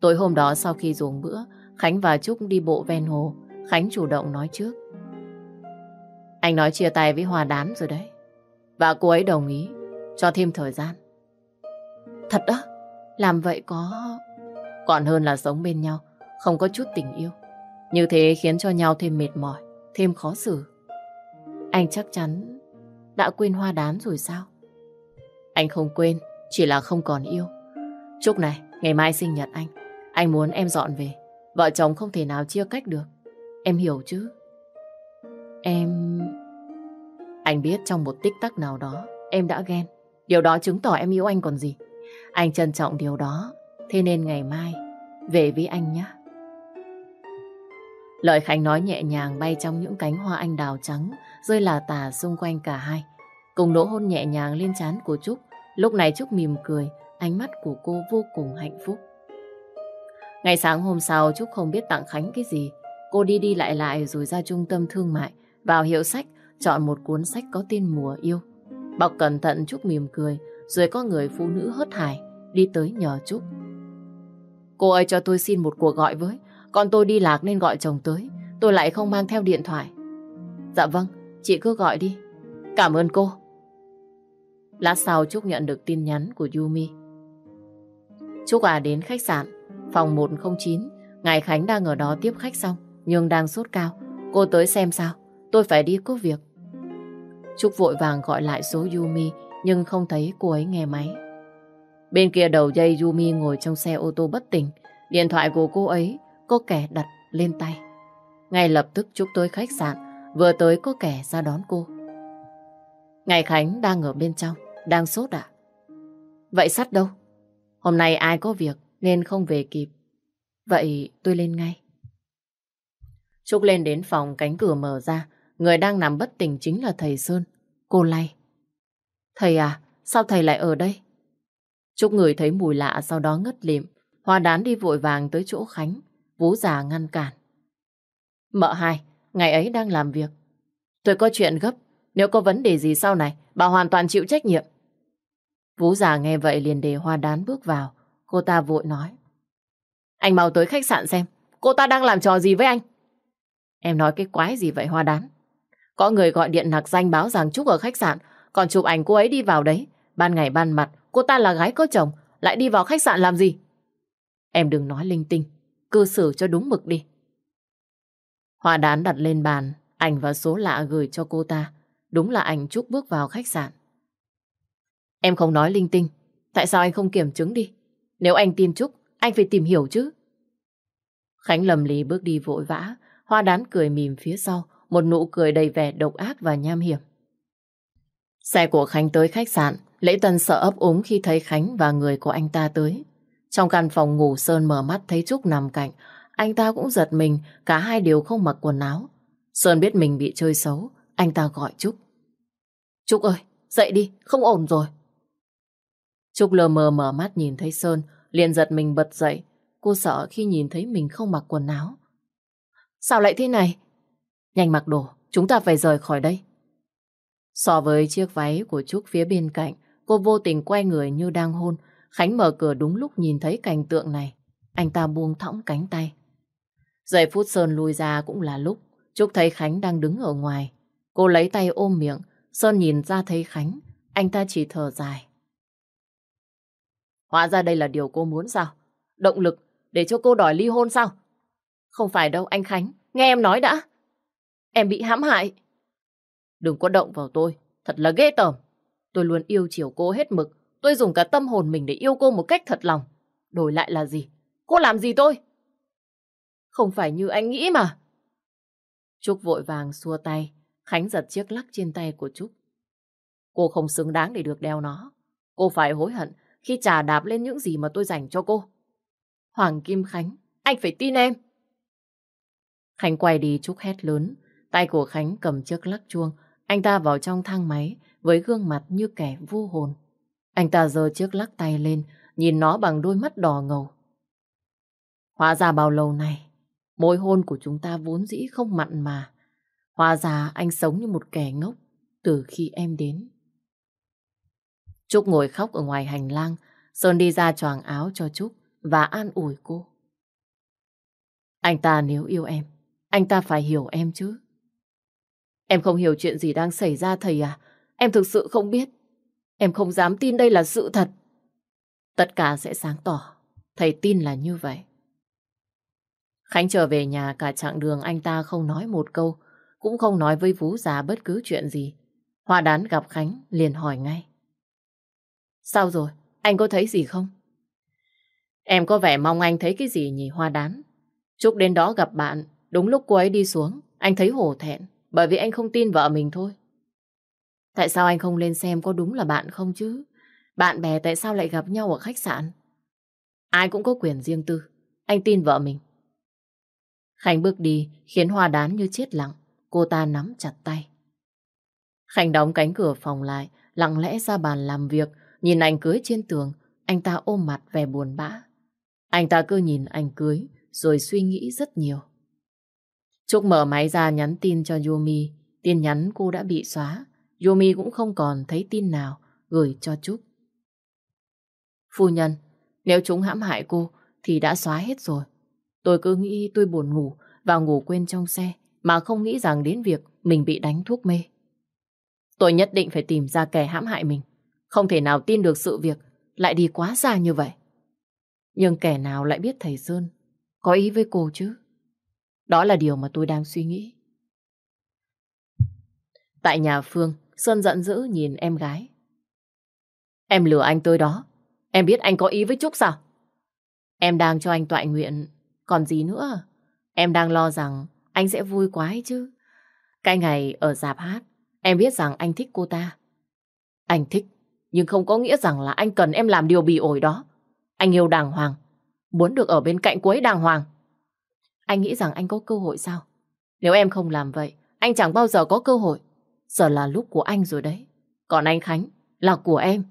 Tối hôm đó sau khi dùng bữa, Khánh và Trúc đi bộ ven hồ. Khánh chủ động nói trước. Anh nói chia tay với Hòa Đán rồi đấy. Và cô ấy đồng ý cho thêm thời gian. Thật đó, làm vậy có... Còn hơn là sống bên nhau, không có chút tình yêu. Như thế khiến cho nhau thêm mệt mỏi, thêm khó xử. Anh chắc chắn đã quên hoa đán rồi sao? Anh không quên, chỉ là không còn yêu. Chúc này, ngày mai sinh nhật anh. Anh muốn em dọn về. Vợ chồng không thể nào chia cách được. Em hiểu chứ? Em... Anh biết trong một tích tắc nào đó em đã ghen. Điều đó chứng tỏ em yêu anh còn gì. Anh trân trọng điều đó. Thế nên ngày mai về với anh nhé. Lợi Khánh nói nhẹ nhàng bay trong những cánh hoa anh đào trắng rơi là tả xung quanh cả hai. Cùng nỗ hôn nhẹ nhàng lên trán của Trúc. Lúc này Trúc mỉm cười, ánh mắt của cô vô cùng hạnh phúc. Ngày sáng hôm sau Trúc không biết tặng Khánh cái gì. Cô đi đi lại lại rồi ra trung tâm thương mại, vào hiệu sách, chọn một cuốn sách có tên Mùa Yêu. Bọc cẩn thận Trúc mỉm cười, rồi có người phụ nữ hớt hải đi tới nhờ Trúc. Cô ơi cho tôi xin một cuộc gọi với, con tôi đi lạc nên gọi chồng tới, tôi lại không mang theo điện thoại. Dạ vâng, chị cứ gọi đi. Cảm ơn cô. Lát sau Trúc nhận được tin nhắn của Yumi. Trúc à đến khách sạn, phòng 109, Ngài Khánh đang ở đó tiếp khách xong, nhưng đang sốt cao. Cô tới xem sao, tôi phải đi có việc. Trúc vội vàng gọi lại số Yumi nhưng không thấy cô ấy nghe máy. Bên kia đầu dây Yumi ngồi trong xe ô tô bất tỉnh. Điện thoại của cô ấy có kẻ đặt lên tay. Ngay lập tức Trúc tới khách sạn, vừa tới có kẻ ra đón cô. Ngày Khánh đang ở bên trong, đang sốt ạ. Vậy sắt đâu? Hôm nay ai có việc nên không về kịp. Vậy tôi lên ngay. Trúc lên đến phòng cánh cửa mở ra. Người đang nằm bất tỉnh chính là thầy Sơn. Cô lay. Thầy à, sao thầy lại ở đây? Trúc người thấy mùi lạ sau đó ngất lịm. Hoa đán đi vội vàng tới chỗ Khánh. Vú già ngăn cản. Mợ hai, ngày ấy đang làm việc. Tôi có chuyện gấp. Nếu có vấn đề gì sau này, bà hoàn toàn chịu trách nhiệm. Vú già nghe vậy liền để hoa đán bước vào. Cô ta vội nói. Anh mau tới khách sạn xem. Cô ta đang làm trò gì với anh? Em nói cái quái gì vậy hoa đán? Có người gọi điện nặc danh báo rằng Trúc ở khách sạn, còn chụp ảnh cô ấy đi vào đấy. Ban ngày ban mặt, cô ta là gái có chồng, lại đi vào khách sạn làm gì? Em đừng nói linh tinh, cư xử cho đúng mực đi. Hoa đán đặt lên bàn, ảnh và số lạ gửi cho cô ta. Đúng là ảnh Trúc bước vào khách sạn. Em không nói linh tinh, tại sao anh không kiểm chứng đi? Nếu anh tin Trúc, anh phải tìm hiểu chứ. Khánh lầm lì bước đi vội vã, hoa đán cười mỉm phía sau, một nụ cười đầy vẻ độc ác và nham hiểm. Xe của Khánh tới khách sạn, Lễ Tân sợ ấp úng khi thấy Khánh và người của anh ta tới. Trong căn phòng ngủ Sơn mở mắt thấy Trúc nằm cạnh, anh ta cũng giật mình, cả hai đều không mặc quần áo. Sơn biết mình bị chơi xấu, anh ta gọi Trúc. Trúc ơi, dậy đi, không ổn rồi. Trúc lờ mờ mở mắt nhìn thấy Sơn, liền giật mình bật dậy. Cô sợ khi nhìn thấy mình không mặc quần áo. Sao lại thế này? Nhanh mặc đồ, chúng ta phải rời khỏi đây. So với chiếc váy của Trúc phía bên cạnh, cô vô tình quay người như đang hôn. Khánh mở cửa đúng lúc nhìn thấy cảnh tượng này. Anh ta buông thõng cánh tay. Giây phút Sơn lui ra cũng là lúc Trúc thấy Khánh đang đứng ở ngoài. Cô lấy tay ôm miệng. Sơn nhìn ra thấy Khánh. Anh ta chỉ thở dài. Hóa ra đây là điều cô muốn sao? Động lực để cho cô đòi ly hôn sao? Không phải đâu, anh Khánh. Nghe em nói đã. Em bị hãm hại. Đừng có động vào tôi. Thật là ghê tởm. Tôi luôn yêu chiều cô hết mực. Tôi dùng cả tâm hồn mình để yêu cô một cách thật lòng. Đổi lại là gì? Cô làm gì tôi? Không phải như anh nghĩ mà. Trúc vội vàng xua tay. Khánh giật chiếc lắc trên tay của Trúc. Cô không xứng đáng để được đeo nó. Cô phải hối hận khi trà đạp lên những gì mà tôi dành cho cô. Hoàng Kim Khánh, anh phải tin em. Khánh quay đi chúc hét lớn. Tay của Khánh cầm chiếc lắc chuông. Anh ta vào trong thang máy với gương mặt như kẻ vô hồn. Anh ta giơ chiếc lắc tay lên, nhìn nó bằng đôi mắt đỏ ngầu. Hóa ra bao lâu này, mối hôn của chúng ta vốn dĩ không mặn mà. Hóa ra anh sống như một kẻ ngốc từ khi em đến. Trúc ngồi khóc ở ngoài hành lang, Sơn đi ra choàng áo cho Trúc và an ủi cô. Anh ta nếu yêu em, anh ta phải hiểu em chứ. Em không hiểu chuyện gì đang xảy ra thầy à? Em thực sự không biết. Em không dám tin đây là sự thật. Tất cả sẽ sáng tỏ. Thầy tin là như vậy. Khánh trở về nhà cả chặng đường anh ta không nói một câu, cũng không nói với Vũ già bất cứ chuyện gì. Hoa đán gặp Khánh liền hỏi ngay. Sao rồi? Anh có thấy gì không? Em có vẻ mong anh thấy cái gì nhỉ Hoa đán? Chúc đến đó gặp bạn, đúng lúc cô ấy đi xuống, anh thấy hổ thẹn, bởi vì anh không tin vợ mình thôi. Tại sao anh không lên xem có đúng là bạn không chứ? Bạn bè tại sao lại gặp nhau ở khách sạn? Ai cũng có quyền riêng tư. Anh tin vợ mình. Khánh bước đi khiến Hoa đán như chết lặng. Cô ta nắm chặt tay. Khánh đóng cánh cửa phòng lại, lặng lẽ ra bàn làm việc, nhìn anh cưới trên tường, anh ta ôm mặt vẻ buồn bã. Anh ta cứ nhìn anh cưới, rồi suy nghĩ rất nhiều. Trúc mở máy ra nhắn tin cho Yumi, tin nhắn cô đã bị xóa, Yumi cũng không còn thấy tin nào gửi cho Trúc. Phu nhân, nếu chúng hãm hại cô thì đã xóa hết rồi. Tôi cứ nghĩ tôi buồn ngủ và ngủ quên trong xe mà không nghĩ rằng đến việc mình bị đánh thuốc mê. Tôi nhất định phải tìm ra kẻ hãm hại mình. Không thể nào tin được sự việc lại đi quá xa như vậy. Nhưng kẻ nào lại biết thầy Sơn có ý với cô chứ? Đó là điều mà tôi đang suy nghĩ. Tại nhà Phương, Sơn giận dữ nhìn em gái. Em lừa anh tới đó. Em biết anh có ý với Trúc sao? Em đang cho anh tọa nguyện. Còn gì nữa? Em đang lo rằng anh sẽ vui quá ấy chứ. Cái ngày ở dạp hát, em biết rằng anh thích cô ta. Anh thích, nhưng không có nghĩa rằng là anh cần em làm điều bị ổi đó. Anh yêu đàng hoàng, muốn được ở bên cạnh cô ấy đàng hoàng. Anh nghĩ rằng anh có cơ hội sao? Nếu em không làm vậy, anh chẳng bao giờ có cơ hội. Giờ là lúc của anh rồi đấy. Còn anh Khánh là của em.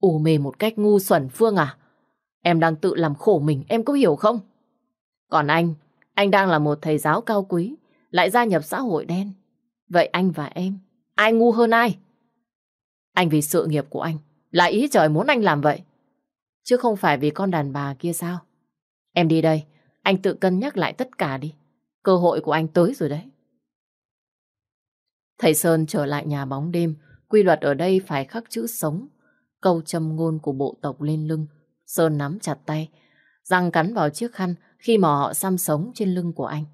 ủ mề một cách ngu xuẩn Phương à? Em đang tự làm khổ mình, em có hiểu không? Còn anh, anh đang là một thầy giáo cao quý, lại gia nhập xã hội đen. Vậy anh và em, ai ngu hơn ai? Anh vì sự nghiệp của anh, là ý trời muốn anh làm vậy. Chứ không phải vì con đàn bà kia sao? Em đi đây, anh tự cân nhắc lại tất cả đi. Cơ hội của anh tới rồi đấy. Thầy Sơn trở lại nhà bóng đêm, quy luật ở đây phải khắc chữ sống. Câu châm ngôn của bộ tộc lên lưng. Sơn nắm chặt tay, răng cắn vào chiếc khăn khi mà họ xăm sống trên lưng của anh.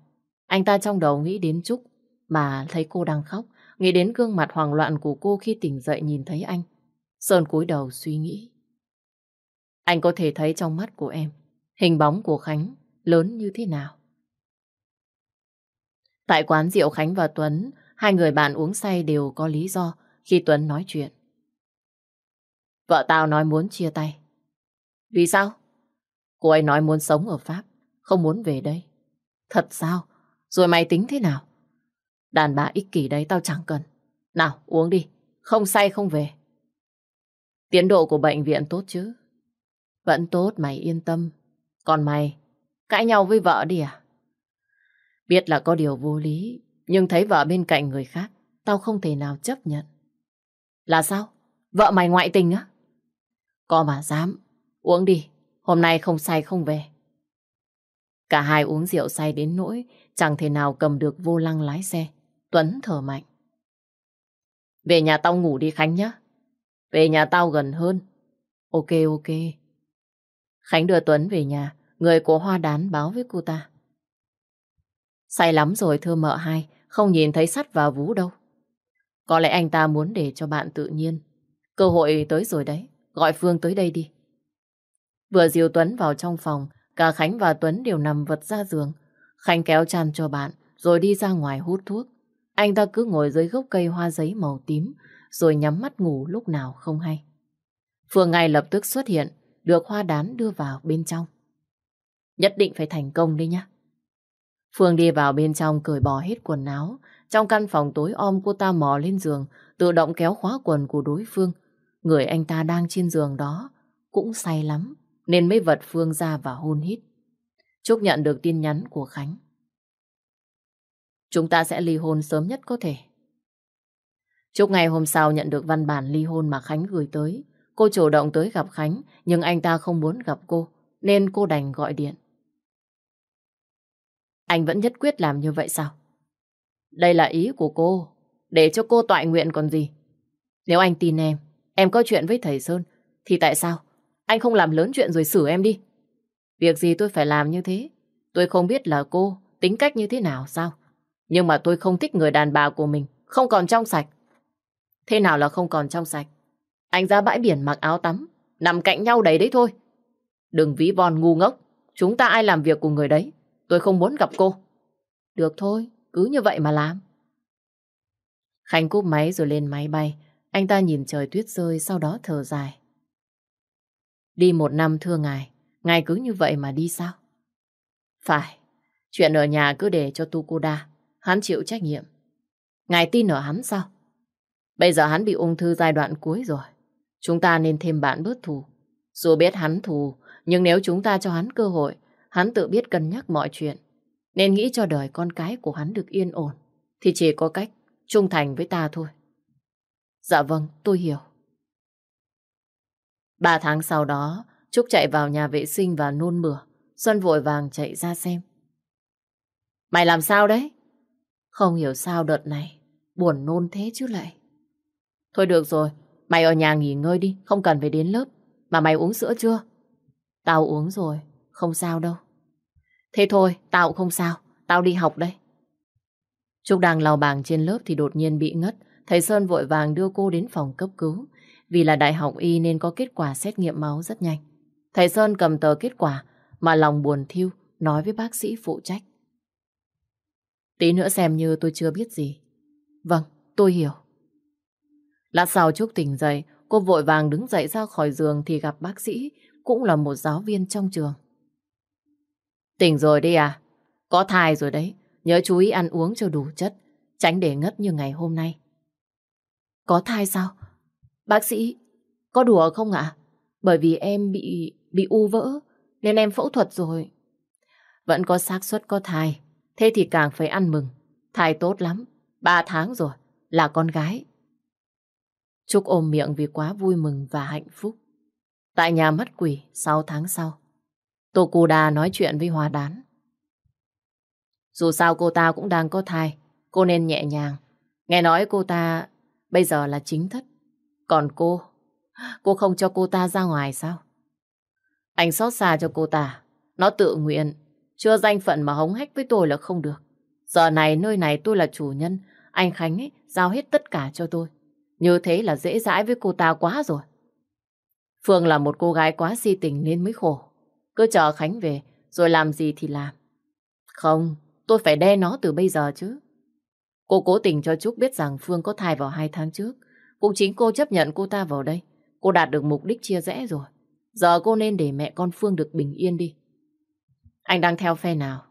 Anh ta trong đầu nghĩ đến Trúc, mà thấy cô đang khóc, nghĩ đến gương mặt hoảng loạn của cô khi tỉnh dậy nhìn thấy anh. Sơn cúi đầu suy nghĩ. Anh có thể thấy trong mắt của em, hình bóng của Khánh lớn như thế nào. Tại quán rượu Khánh và Tuấn, hai người bạn uống say đều có lý do khi Tuấn nói chuyện. Vợ tao nói muốn chia tay. Vì sao? Cô ấy nói muốn sống ở Pháp, không muốn về đây. Thật sao? Rồi mày tính thế nào? Đàn bà ích kỷ đấy tao chẳng cần. Nào, uống đi. Không say không về. Tiến độ của bệnh viện tốt chứ? Vẫn tốt, mày yên tâm. Còn mày, cãi nhau với vợ đi à? Biết là có điều vô lý, nhưng thấy vợ bên cạnh người khác, tao không thể nào chấp nhận. Là sao? Vợ mày ngoại tình á? Có mà dám. Uống đi, hôm nay không say không về. Cả hai uống rượu say đến nỗi chẳng thể nào cầm được vô lăng lái xe. Tuấn thở mạnh. Về nhà tao ngủ đi Khánh nhé. Về nhà tao gần hơn. Ok ok. Khánh đưa Tuấn về nhà, người của Hoa Đán báo với cô ta. Say lắm rồi thưa mợ hai, không nhìn thấy sắt vào vú đâu. Có lẽ anh ta muốn để cho bạn tự nhiên. Cơ hội tới rồi đấy, gọi Phương tới đây đi. Vừa dìu Tuấn vào trong phòng, cả Khánh và Tuấn đều nằm vật ra giường. Khánh kéo chăn cho bạn, rồi đi ra ngoài hút thuốc. Anh ta cứ ngồi dưới gốc cây hoa giấy màu tím, rồi nhắm mắt ngủ lúc nào không hay. Phương ngay lập tức xuất hiện, được hoa đán đưa vào bên trong. Nhất định phải thành công đi nhá. Phương đi vào bên trong cởi bỏ hết quần áo. Trong căn phòng tối om cô ta mò lên giường, tự động kéo khóa quần của đối phương. Người anh ta đang trên giường đó cũng say lắm, nên mới vật Phương ra và hôn hít. Trúc nhận được tin nhắn của Khánh. Chúng ta sẽ ly hôn sớm nhất có thể. Chúc ngày hôm sau nhận được văn bản ly hôn mà Khánh gửi tới. Cô chủ động tới gặp Khánh, nhưng anh ta không muốn gặp cô, nên cô đành gọi điện. Anh vẫn nhất quyết làm như vậy sao? Đây là ý của cô, để cho cô tọa nguyện còn gì. Nếu anh tin em, em có chuyện với thầy Sơn, thì tại sao anh không làm lớn chuyện rồi xử em đi? Việc gì tôi phải làm như thế? Tôi không biết là cô tính cách như thế nào sao? Nhưng mà tôi không thích người đàn bà của mình, không còn trong sạch. Thế nào là không còn trong sạch? Anh ra bãi biển mặc áo tắm, nằm cạnh nhau đấy đấy thôi. Đừng ví von ngu ngốc, chúng ta ai làm việc của người đấy. Tôi không muốn gặp cô. Được thôi, cứ như vậy mà làm. Khánh cúp máy rồi lên máy bay. Anh ta nhìn trời tuyết rơi sau đó thở dài. Đi một năm thưa ngài, ngài cứ như vậy mà đi sao? Phải, chuyện ở nhà cứ để cho Tukuda, hắn chịu trách nhiệm. Ngài tin ở hắn sao? Bây giờ hắn bị ung thư giai đoạn cuối rồi. Chúng ta nên thêm bạn bớt thù. Dù biết hắn thù, nhưng nếu chúng ta cho hắn cơ hội, hắn tự biết cân nhắc mọi chuyện. Nên nghĩ cho đời con cái của hắn được yên ổn, thì chỉ có cách trung thành với ta thôi. Dạ vâng, tôi hiểu. Ba tháng sau đó, Trúc chạy vào nhà vệ sinh và nôn mửa. Xuân vội vàng chạy ra xem. Mày làm sao đấy? Không hiểu sao đợt này, buồn nôn thế chứ lại. Thôi được rồi, mày ở nhà nghỉ ngơi đi, không cần phải đến lớp. Mà mày uống sữa chưa? Tao uống rồi, không sao đâu. Thế thôi, tao không sao, tao đi học đây. Trúc đang lau bảng trên lớp thì đột nhiên bị ngất. Thầy Sơn vội vàng đưa cô đến phòng cấp cứu. Vì là đại học y nên có kết quả xét nghiệm máu rất nhanh. Thầy Sơn cầm tờ kết quả mà lòng buồn thiêu nói với bác sĩ phụ trách. Tí nữa xem như tôi chưa biết gì. Vâng, tôi hiểu. Lát sau Trúc tỉnh dậy, cô vội vàng đứng dậy ra khỏi giường thì gặp bác sĩ, cũng là một giáo viên trong trường. Tỉnh rồi đi à? Có thai rồi đấy, nhớ chú ý ăn uống cho đủ chất, tránh để ngất như ngày hôm nay. Có thai sao? Bác sĩ, có đùa không ạ? Bởi vì em bị bị u vỡ, nên em phẫu thuật rồi. Vẫn có xác suất có thai, thế thì càng phải ăn mừng. Thai tốt lắm, ba tháng rồi, là con gái. Trúc ôm miệng vì quá vui mừng và hạnh phúc. Tại nhà mất quỷ 6 tháng sau, Tô Cù Đà nói chuyện với hòa Đán. Dù sao cô ta cũng đang có thai, cô nên nhẹ nhàng. Nghe nói cô ta bây giờ là chính thất. Còn cô, cô không cho cô ta ra ngoài sao? Anh xót xa cho cô ta. Nó tự nguyện, chưa danh phận mà hống hách với tôi là không được. Giờ này nơi này tôi là chủ nhân, anh Khánh ấy giao hết tất cả cho tôi. Như thế là dễ dãi với cô ta quá rồi. Phương là một cô gái quá si tình nên mới khổ. Cứ chờ Khánh về, rồi làm gì thì làm. Không, tôi phải đe nó từ bây giờ chứ. Cô cố tình cho Trúc biết rằng Phương có thai vào hai tháng trước. Cũng chính cô chấp nhận cô ta vào đây. Cô đạt được mục đích chia rẽ rồi. Giờ cô nên để mẹ con Phương được bình yên đi. Anh đang theo phe nào?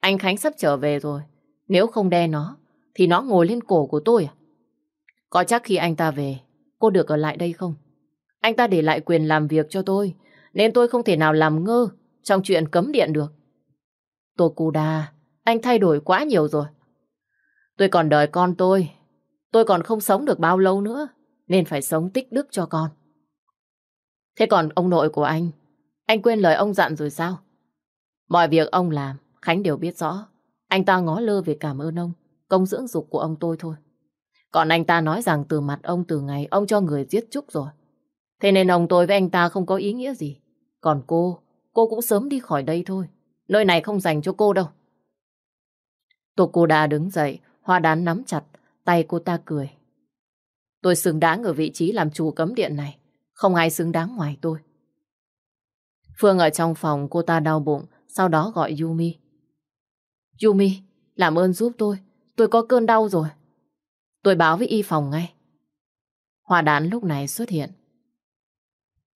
Anh Khánh sắp trở về rồi. Nếu không đe nó, thì nó ngồi lên cổ của tôi à? Có chắc khi anh ta về, cô được ở lại đây không? Anh ta để lại quyền làm việc cho tôi, nên tôi không thể nào làm ngơ trong chuyện cấm điện được. Tô Cù Đà, anh thay đổi quá nhiều rồi. Tôi còn đợi con tôi, tôi còn không sống được bao lâu nữa, nên phải sống tích đức cho con. Thế còn ông nội của anh, anh quên lời ông dặn rồi sao? Mọi việc ông làm, Khánh đều biết rõ. Anh ta ngó lơ về cảm ơn ông, công dưỡng dục của ông tôi thôi. Còn anh ta nói rằng từ mặt ông từ ngày ông cho người giết Trúc rồi. Thế nên ông tôi với anh ta không có ý nghĩa gì. Còn cô, cô cũng sớm đi khỏi đây thôi. Nơi này không dành cho cô đâu. Tô cô đã đứng dậy, hoa đán nắm chặt, tay cô ta cười. Tôi xứng đáng ở vị trí làm chủ cấm điện này. Không ai xứng đáng ngoài tôi. Phương ở trong phòng cô ta đau bụng, sau đó gọi Yumi. Yumi, làm ơn giúp tôi. Tôi có cơn đau rồi. Tôi báo với y phòng ngay. Hoa đán lúc này xuất hiện.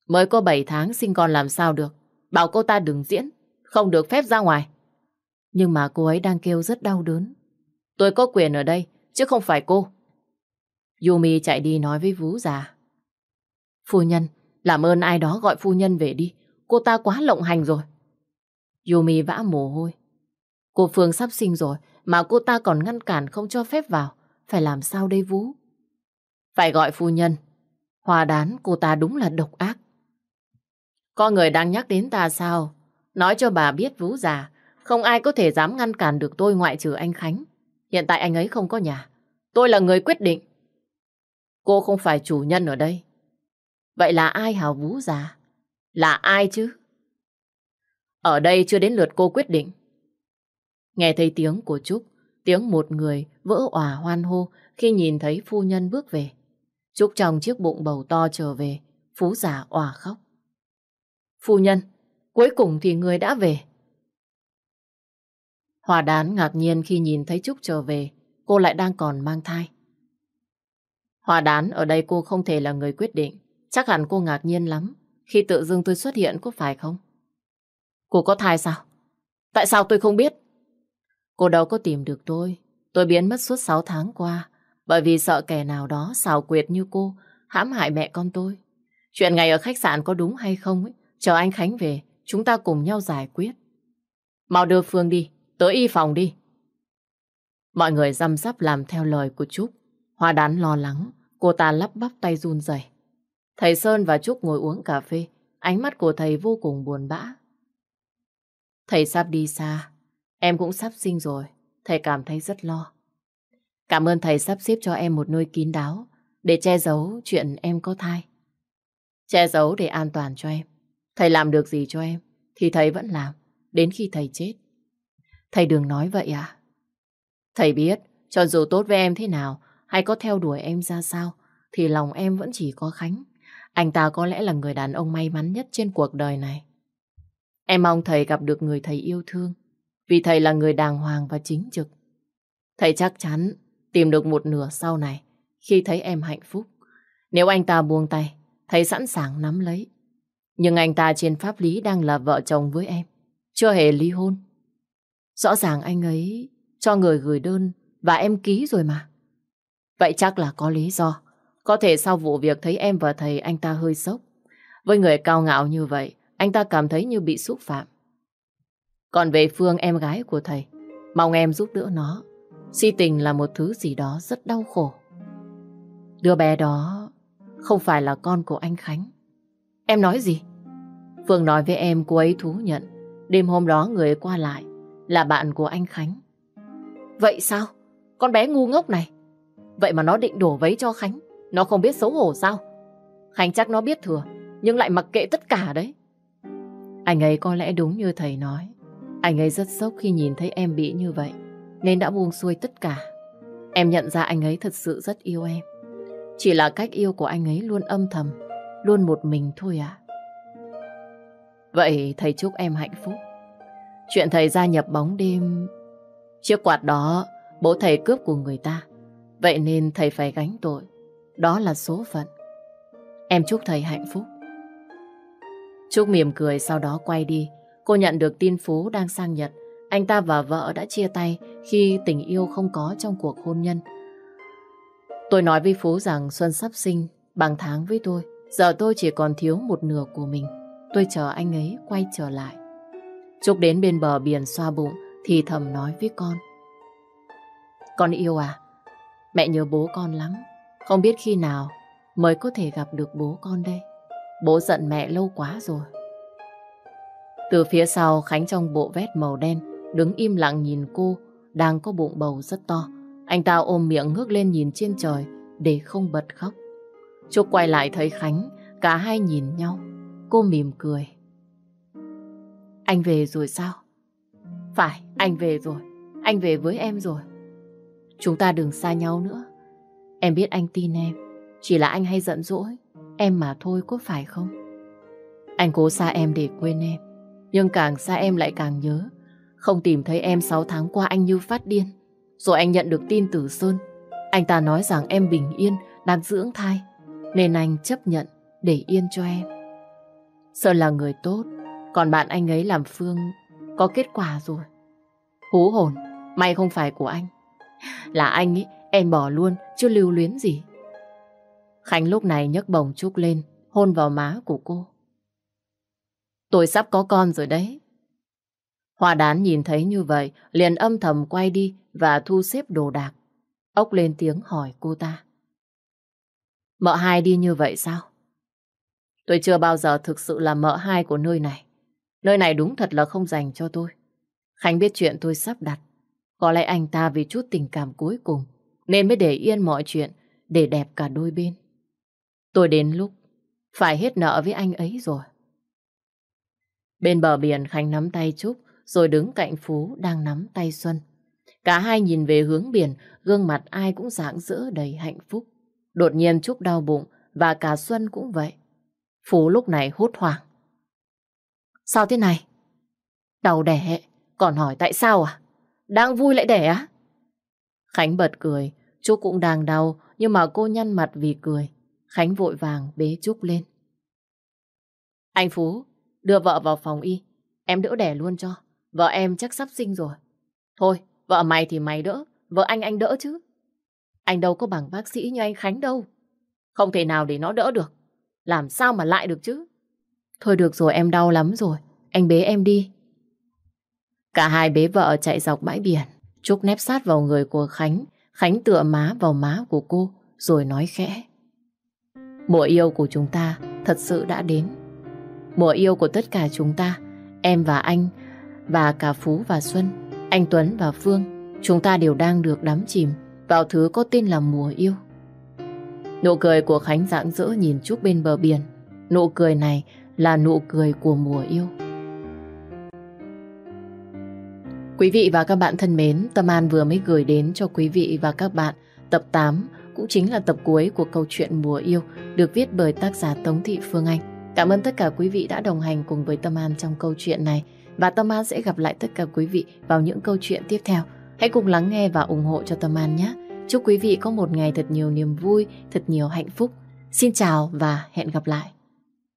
Mới có 7 tháng sinh con làm sao được. Bảo cô ta đừng diễn, không được phép ra ngoài. Nhưng mà cô ấy đang kêu rất đau đớn. Tôi có quyền ở đây, chứ không phải cô. Yumi chạy đi nói với Vũ già. Phu nhân, làm ơn ai đó gọi phu nhân về đi. Cô ta quá lộng hành rồi. Yumi vã mồ hôi. Cô Phương sắp sinh rồi, mà cô ta còn ngăn cản không cho phép vào. Phải làm sao đây Vũ? Phải gọi phu nhân. Hòa đán cô ta đúng là độc ác. Có người đang nhắc đến ta sao? Nói cho bà biết Vũ già, không ai có thể dám ngăn cản được tôi ngoại trừ anh Khánh. Hiện tại anh ấy không có nhà. Tôi là người quyết định. Cô không phải chủ nhân ở đây. Vậy là ai hào Vũ già? Là ai chứ? Ở đây chưa đến lượt cô quyết định. Nghe thấy tiếng của Trúc, tiếng một người vỡ òa hoan hô khi nhìn thấy phu nhân bước về. Trúc trong chiếc bụng bầu to trở về, phú giả òa khóc. Phu nhân, cuối cùng thì người đã về. Hòa đán ngạc nhiên khi nhìn thấy Trúc trở về, cô lại đang còn mang thai. Hòa đán ở đây cô không thể là người quyết định. Chắc hẳn cô ngạc nhiên lắm khi tự dưng tôi xuất hiện có phải không? Cô có thai sao? Tại sao tôi không biết? Cô đâu có tìm được tôi. Tôi biến mất suốt 6 tháng qua bởi vì sợ kẻ nào đó xào quyệt như cô hãm hại mẹ con tôi. Chuyện ngày ở khách sạn có đúng hay không ấy, chờ anh Khánh về chúng ta cùng nhau giải quyết. Mau đưa Phương đi, tới y phòng đi. Mọi người răm rắp làm theo lời của Trúc. Hoa đán lo lắng, cô ta lắp bắp tay run rẩy. Thầy Sơn và Trúc ngồi uống cà phê, ánh mắt của thầy vô cùng buồn bã. Thầy sắp đi xa, em cũng sắp sinh rồi, thầy cảm thấy rất lo. Cảm ơn thầy sắp xếp cho em một nơi kín đáo để che giấu chuyện em có thai. Che giấu để an toàn cho em. Thầy làm được gì cho em thì thầy vẫn làm đến khi thầy chết. Thầy đừng nói vậy à? Thầy biết, cho dù tốt với em thế nào hay có theo đuổi em ra sao thì lòng em vẫn chỉ có Khánh. Anh ta có lẽ là người đàn ông may mắn nhất trên cuộc đời này. Em mong thầy gặp được người thầy yêu thương, vì thầy là người đàng hoàng và chính trực. Thầy chắc chắn tìm được một nửa sau này khi thấy em hạnh phúc. Nếu anh ta buông tay, thầy sẵn sàng nắm lấy. Nhưng anh ta trên pháp lý đang là vợ chồng với em, chưa hề ly hôn. Rõ ràng anh ấy cho người gửi đơn và em ký rồi mà. Vậy chắc là có lý do. Có thể sau vụ việc thấy em và thầy anh ta hơi sốc. Với người cao ngạo như vậy, anh ta cảm thấy như bị xúc phạm. Còn về Phương em gái của thầy, mong em giúp đỡ nó. Si tình là một thứ gì đó rất đau khổ. Đứa bé đó không phải là con của anh Khánh. Em nói gì? Phương nói với em cô ấy thú nhận đêm hôm đó người qua lại là bạn của anh Khánh. Vậy sao? Con bé ngu ngốc này. Vậy mà nó định đổ vấy cho Khánh. Nó không biết xấu hổ sao? Khánh chắc nó biết thừa, nhưng lại mặc kệ tất cả đấy. Anh ấy có lẽ đúng như thầy nói. Anh ấy rất sốc khi nhìn thấy em bị như vậy, nên đã buông xuôi tất cả. Em nhận ra anh ấy thật sự rất yêu em. Chỉ là cách yêu của anh ấy luôn âm thầm, luôn một mình thôi à. Vậy thầy chúc em hạnh phúc. Chuyện thầy gia nhập bóng đêm... Chiếc quạt đó bố thầy cướp của người ta. Vậy nên thầy phải gánh tội. Đó là số phận. Em chúc thầy hạnh phúc. Trúc mỉm cười sau đó quay đi. Cô nhận được tin Phú đang sang Nhật. Anh ta và vợ đã chia tay khi tình yêu không có trong cuộc hôn nhân. Tôi nói với Phú rằng Xuân sắp sinh, bằng tháng với tôi. Giờ tôi chỉ còn thiếu một nửa của mình. Tôi chờ anh ấy quay trở lại. Trúc đến bên bờ biển xoa bụng, thì thầm nói với con. Con yêu à? Mẹ nhớ bố con lắm. Không biết khi nào mới có thể gặp được bố con đây. Bố giận mẹ lâu quá rồi. Từ phía sau Khánh trong bộ vest màu đen đứng im lặng nhìn cô đang có bụng bầu rất to. Anh ta ôm miệng ngước lên nhìn trên trời để không bật khóc. Trúc quay lại thấy Khánh, cả hai nhìn nhau. Cô mỉm cười. Anh về rồi sao? Phải, anh về rồi. Anh về với em rồi. Chúng ta đừng xa nhau nữa. Em biết anh tin em. Chỉ là anh hay giận dỗi. Em mà thôi có phải không? Anh cố xa em để quên em. Nhưng càng xa em lại càng nhớ. Không tìm thấy em 6 tháng qua anh như phát điên. Rồi anh nhận được tin từ Sơn. Anh ta nói rằng em bình yên, đang dưỡng thai. Nên anh chấp nhận để yên cho em. Sơn là người tốt. Còn bạn anh ấy làm Phương có kết quả rồi. Hú hồn, may không phải của anh. Là anh ấy, em bỏ luôn, chưa lưu luyến gì. Khánh lúc này nhấc bồng Trúc lên, hôn vào má của cô. Tôi sắp có con rồi đấy. Hoa đán nhìn thấy như vậy, liền âm thầm quay đi và thu xếp đồ đạc. Ốc lên tiếng hỏi cô ta. Mợ hai đi như vậy sao? Tôi chưa bao giờ thực sự là mợ hai của nơi này. Nơi này đúng thật là không dành cho tôi. Khánh biết chuyện tôi sắp đặt. Có lẽ anh ta vì chút tình cảm cuối cùng nên mới để yên mọi chuyện để đẹp cả đôi bên. Tôi đến lúc phải hết nợ với anh ấy rồi. Bên bờ biển Khánh nắm tay Trúc rồi đứng cạnh Phú đang nắm tay Xuân. Cả hai nhìn về hướng biển, gương mặt ai cũng rạng rỡ đầy hạnh phúc. Đột nhiên Trúc đau bụng và cả Xuân cũng vậy. Phú lúc này hốt hoảng. Sao thế này? Đau đẻ, còn hỏi tại sao à? Đang vui lại đẻ á? Khánh bật cười, Trúc cũng đang đau, nhưng mà cô nhăn mặt vì cười. Khánh vội vàng bế Trúc lên. Anh Phú, đưa vợ vào phòng y. Em đỡ đẻ luôn cho. Vợ em chắc sắp sinh rồi. Thôi, vợ mày thì mày đỡ, vợ anh anh đỡ chứ. Anh đâu có bằng bác sĩ như anh Khánh đâu. Không thể nào để nó đỡ được. Làm sao mà lại được chứ? Thôi được rồi, em đau lắm rồi. Anh bế em đi. Cả hai bế vợ chạy dọc bãi biển. Trúc nép sát vào người của Khánh. Khánh tựa má vào má của cô, rồi nói khẽ. Mùa yêu của chúng ta thật sự đã đến. Mùa yêu của tất cả chúng ta, em và anh, và cả Phú và Xuân, anh Tuấn và Phương, chúng ta đều đang được đắm chìm vào thứ có tên là mùa yêu. Nụ cười của Khánh rạng rỡ nhìn Trúc bên bờ biển. Nụ cười này là nụ cười của mùa yêu. Quý vị và các bạn thân mến, Tâm An vừa mới gửi đến cho quý vị và các bạn tập 8 cũng chính là tập cuối của câu chuyện Mùa Yêu được viết bởi tác giả Tống Thị Phương Anh. Cảm ơn tất cả quý vị đã đồng hành cùng với Tâm An trong câu chuyện này. Và Tâm An sẽ gặp lại tất cả quý vị vào những câu chuyện tiếp theo. Hãy cùng lắng nghe và ủng hộ cho Tâm An nhé. Chúc quý vị có một ngày thật nhiều niềm vui, thật nhiều hạnh phúc. Xin chào và hẹn gặp lại.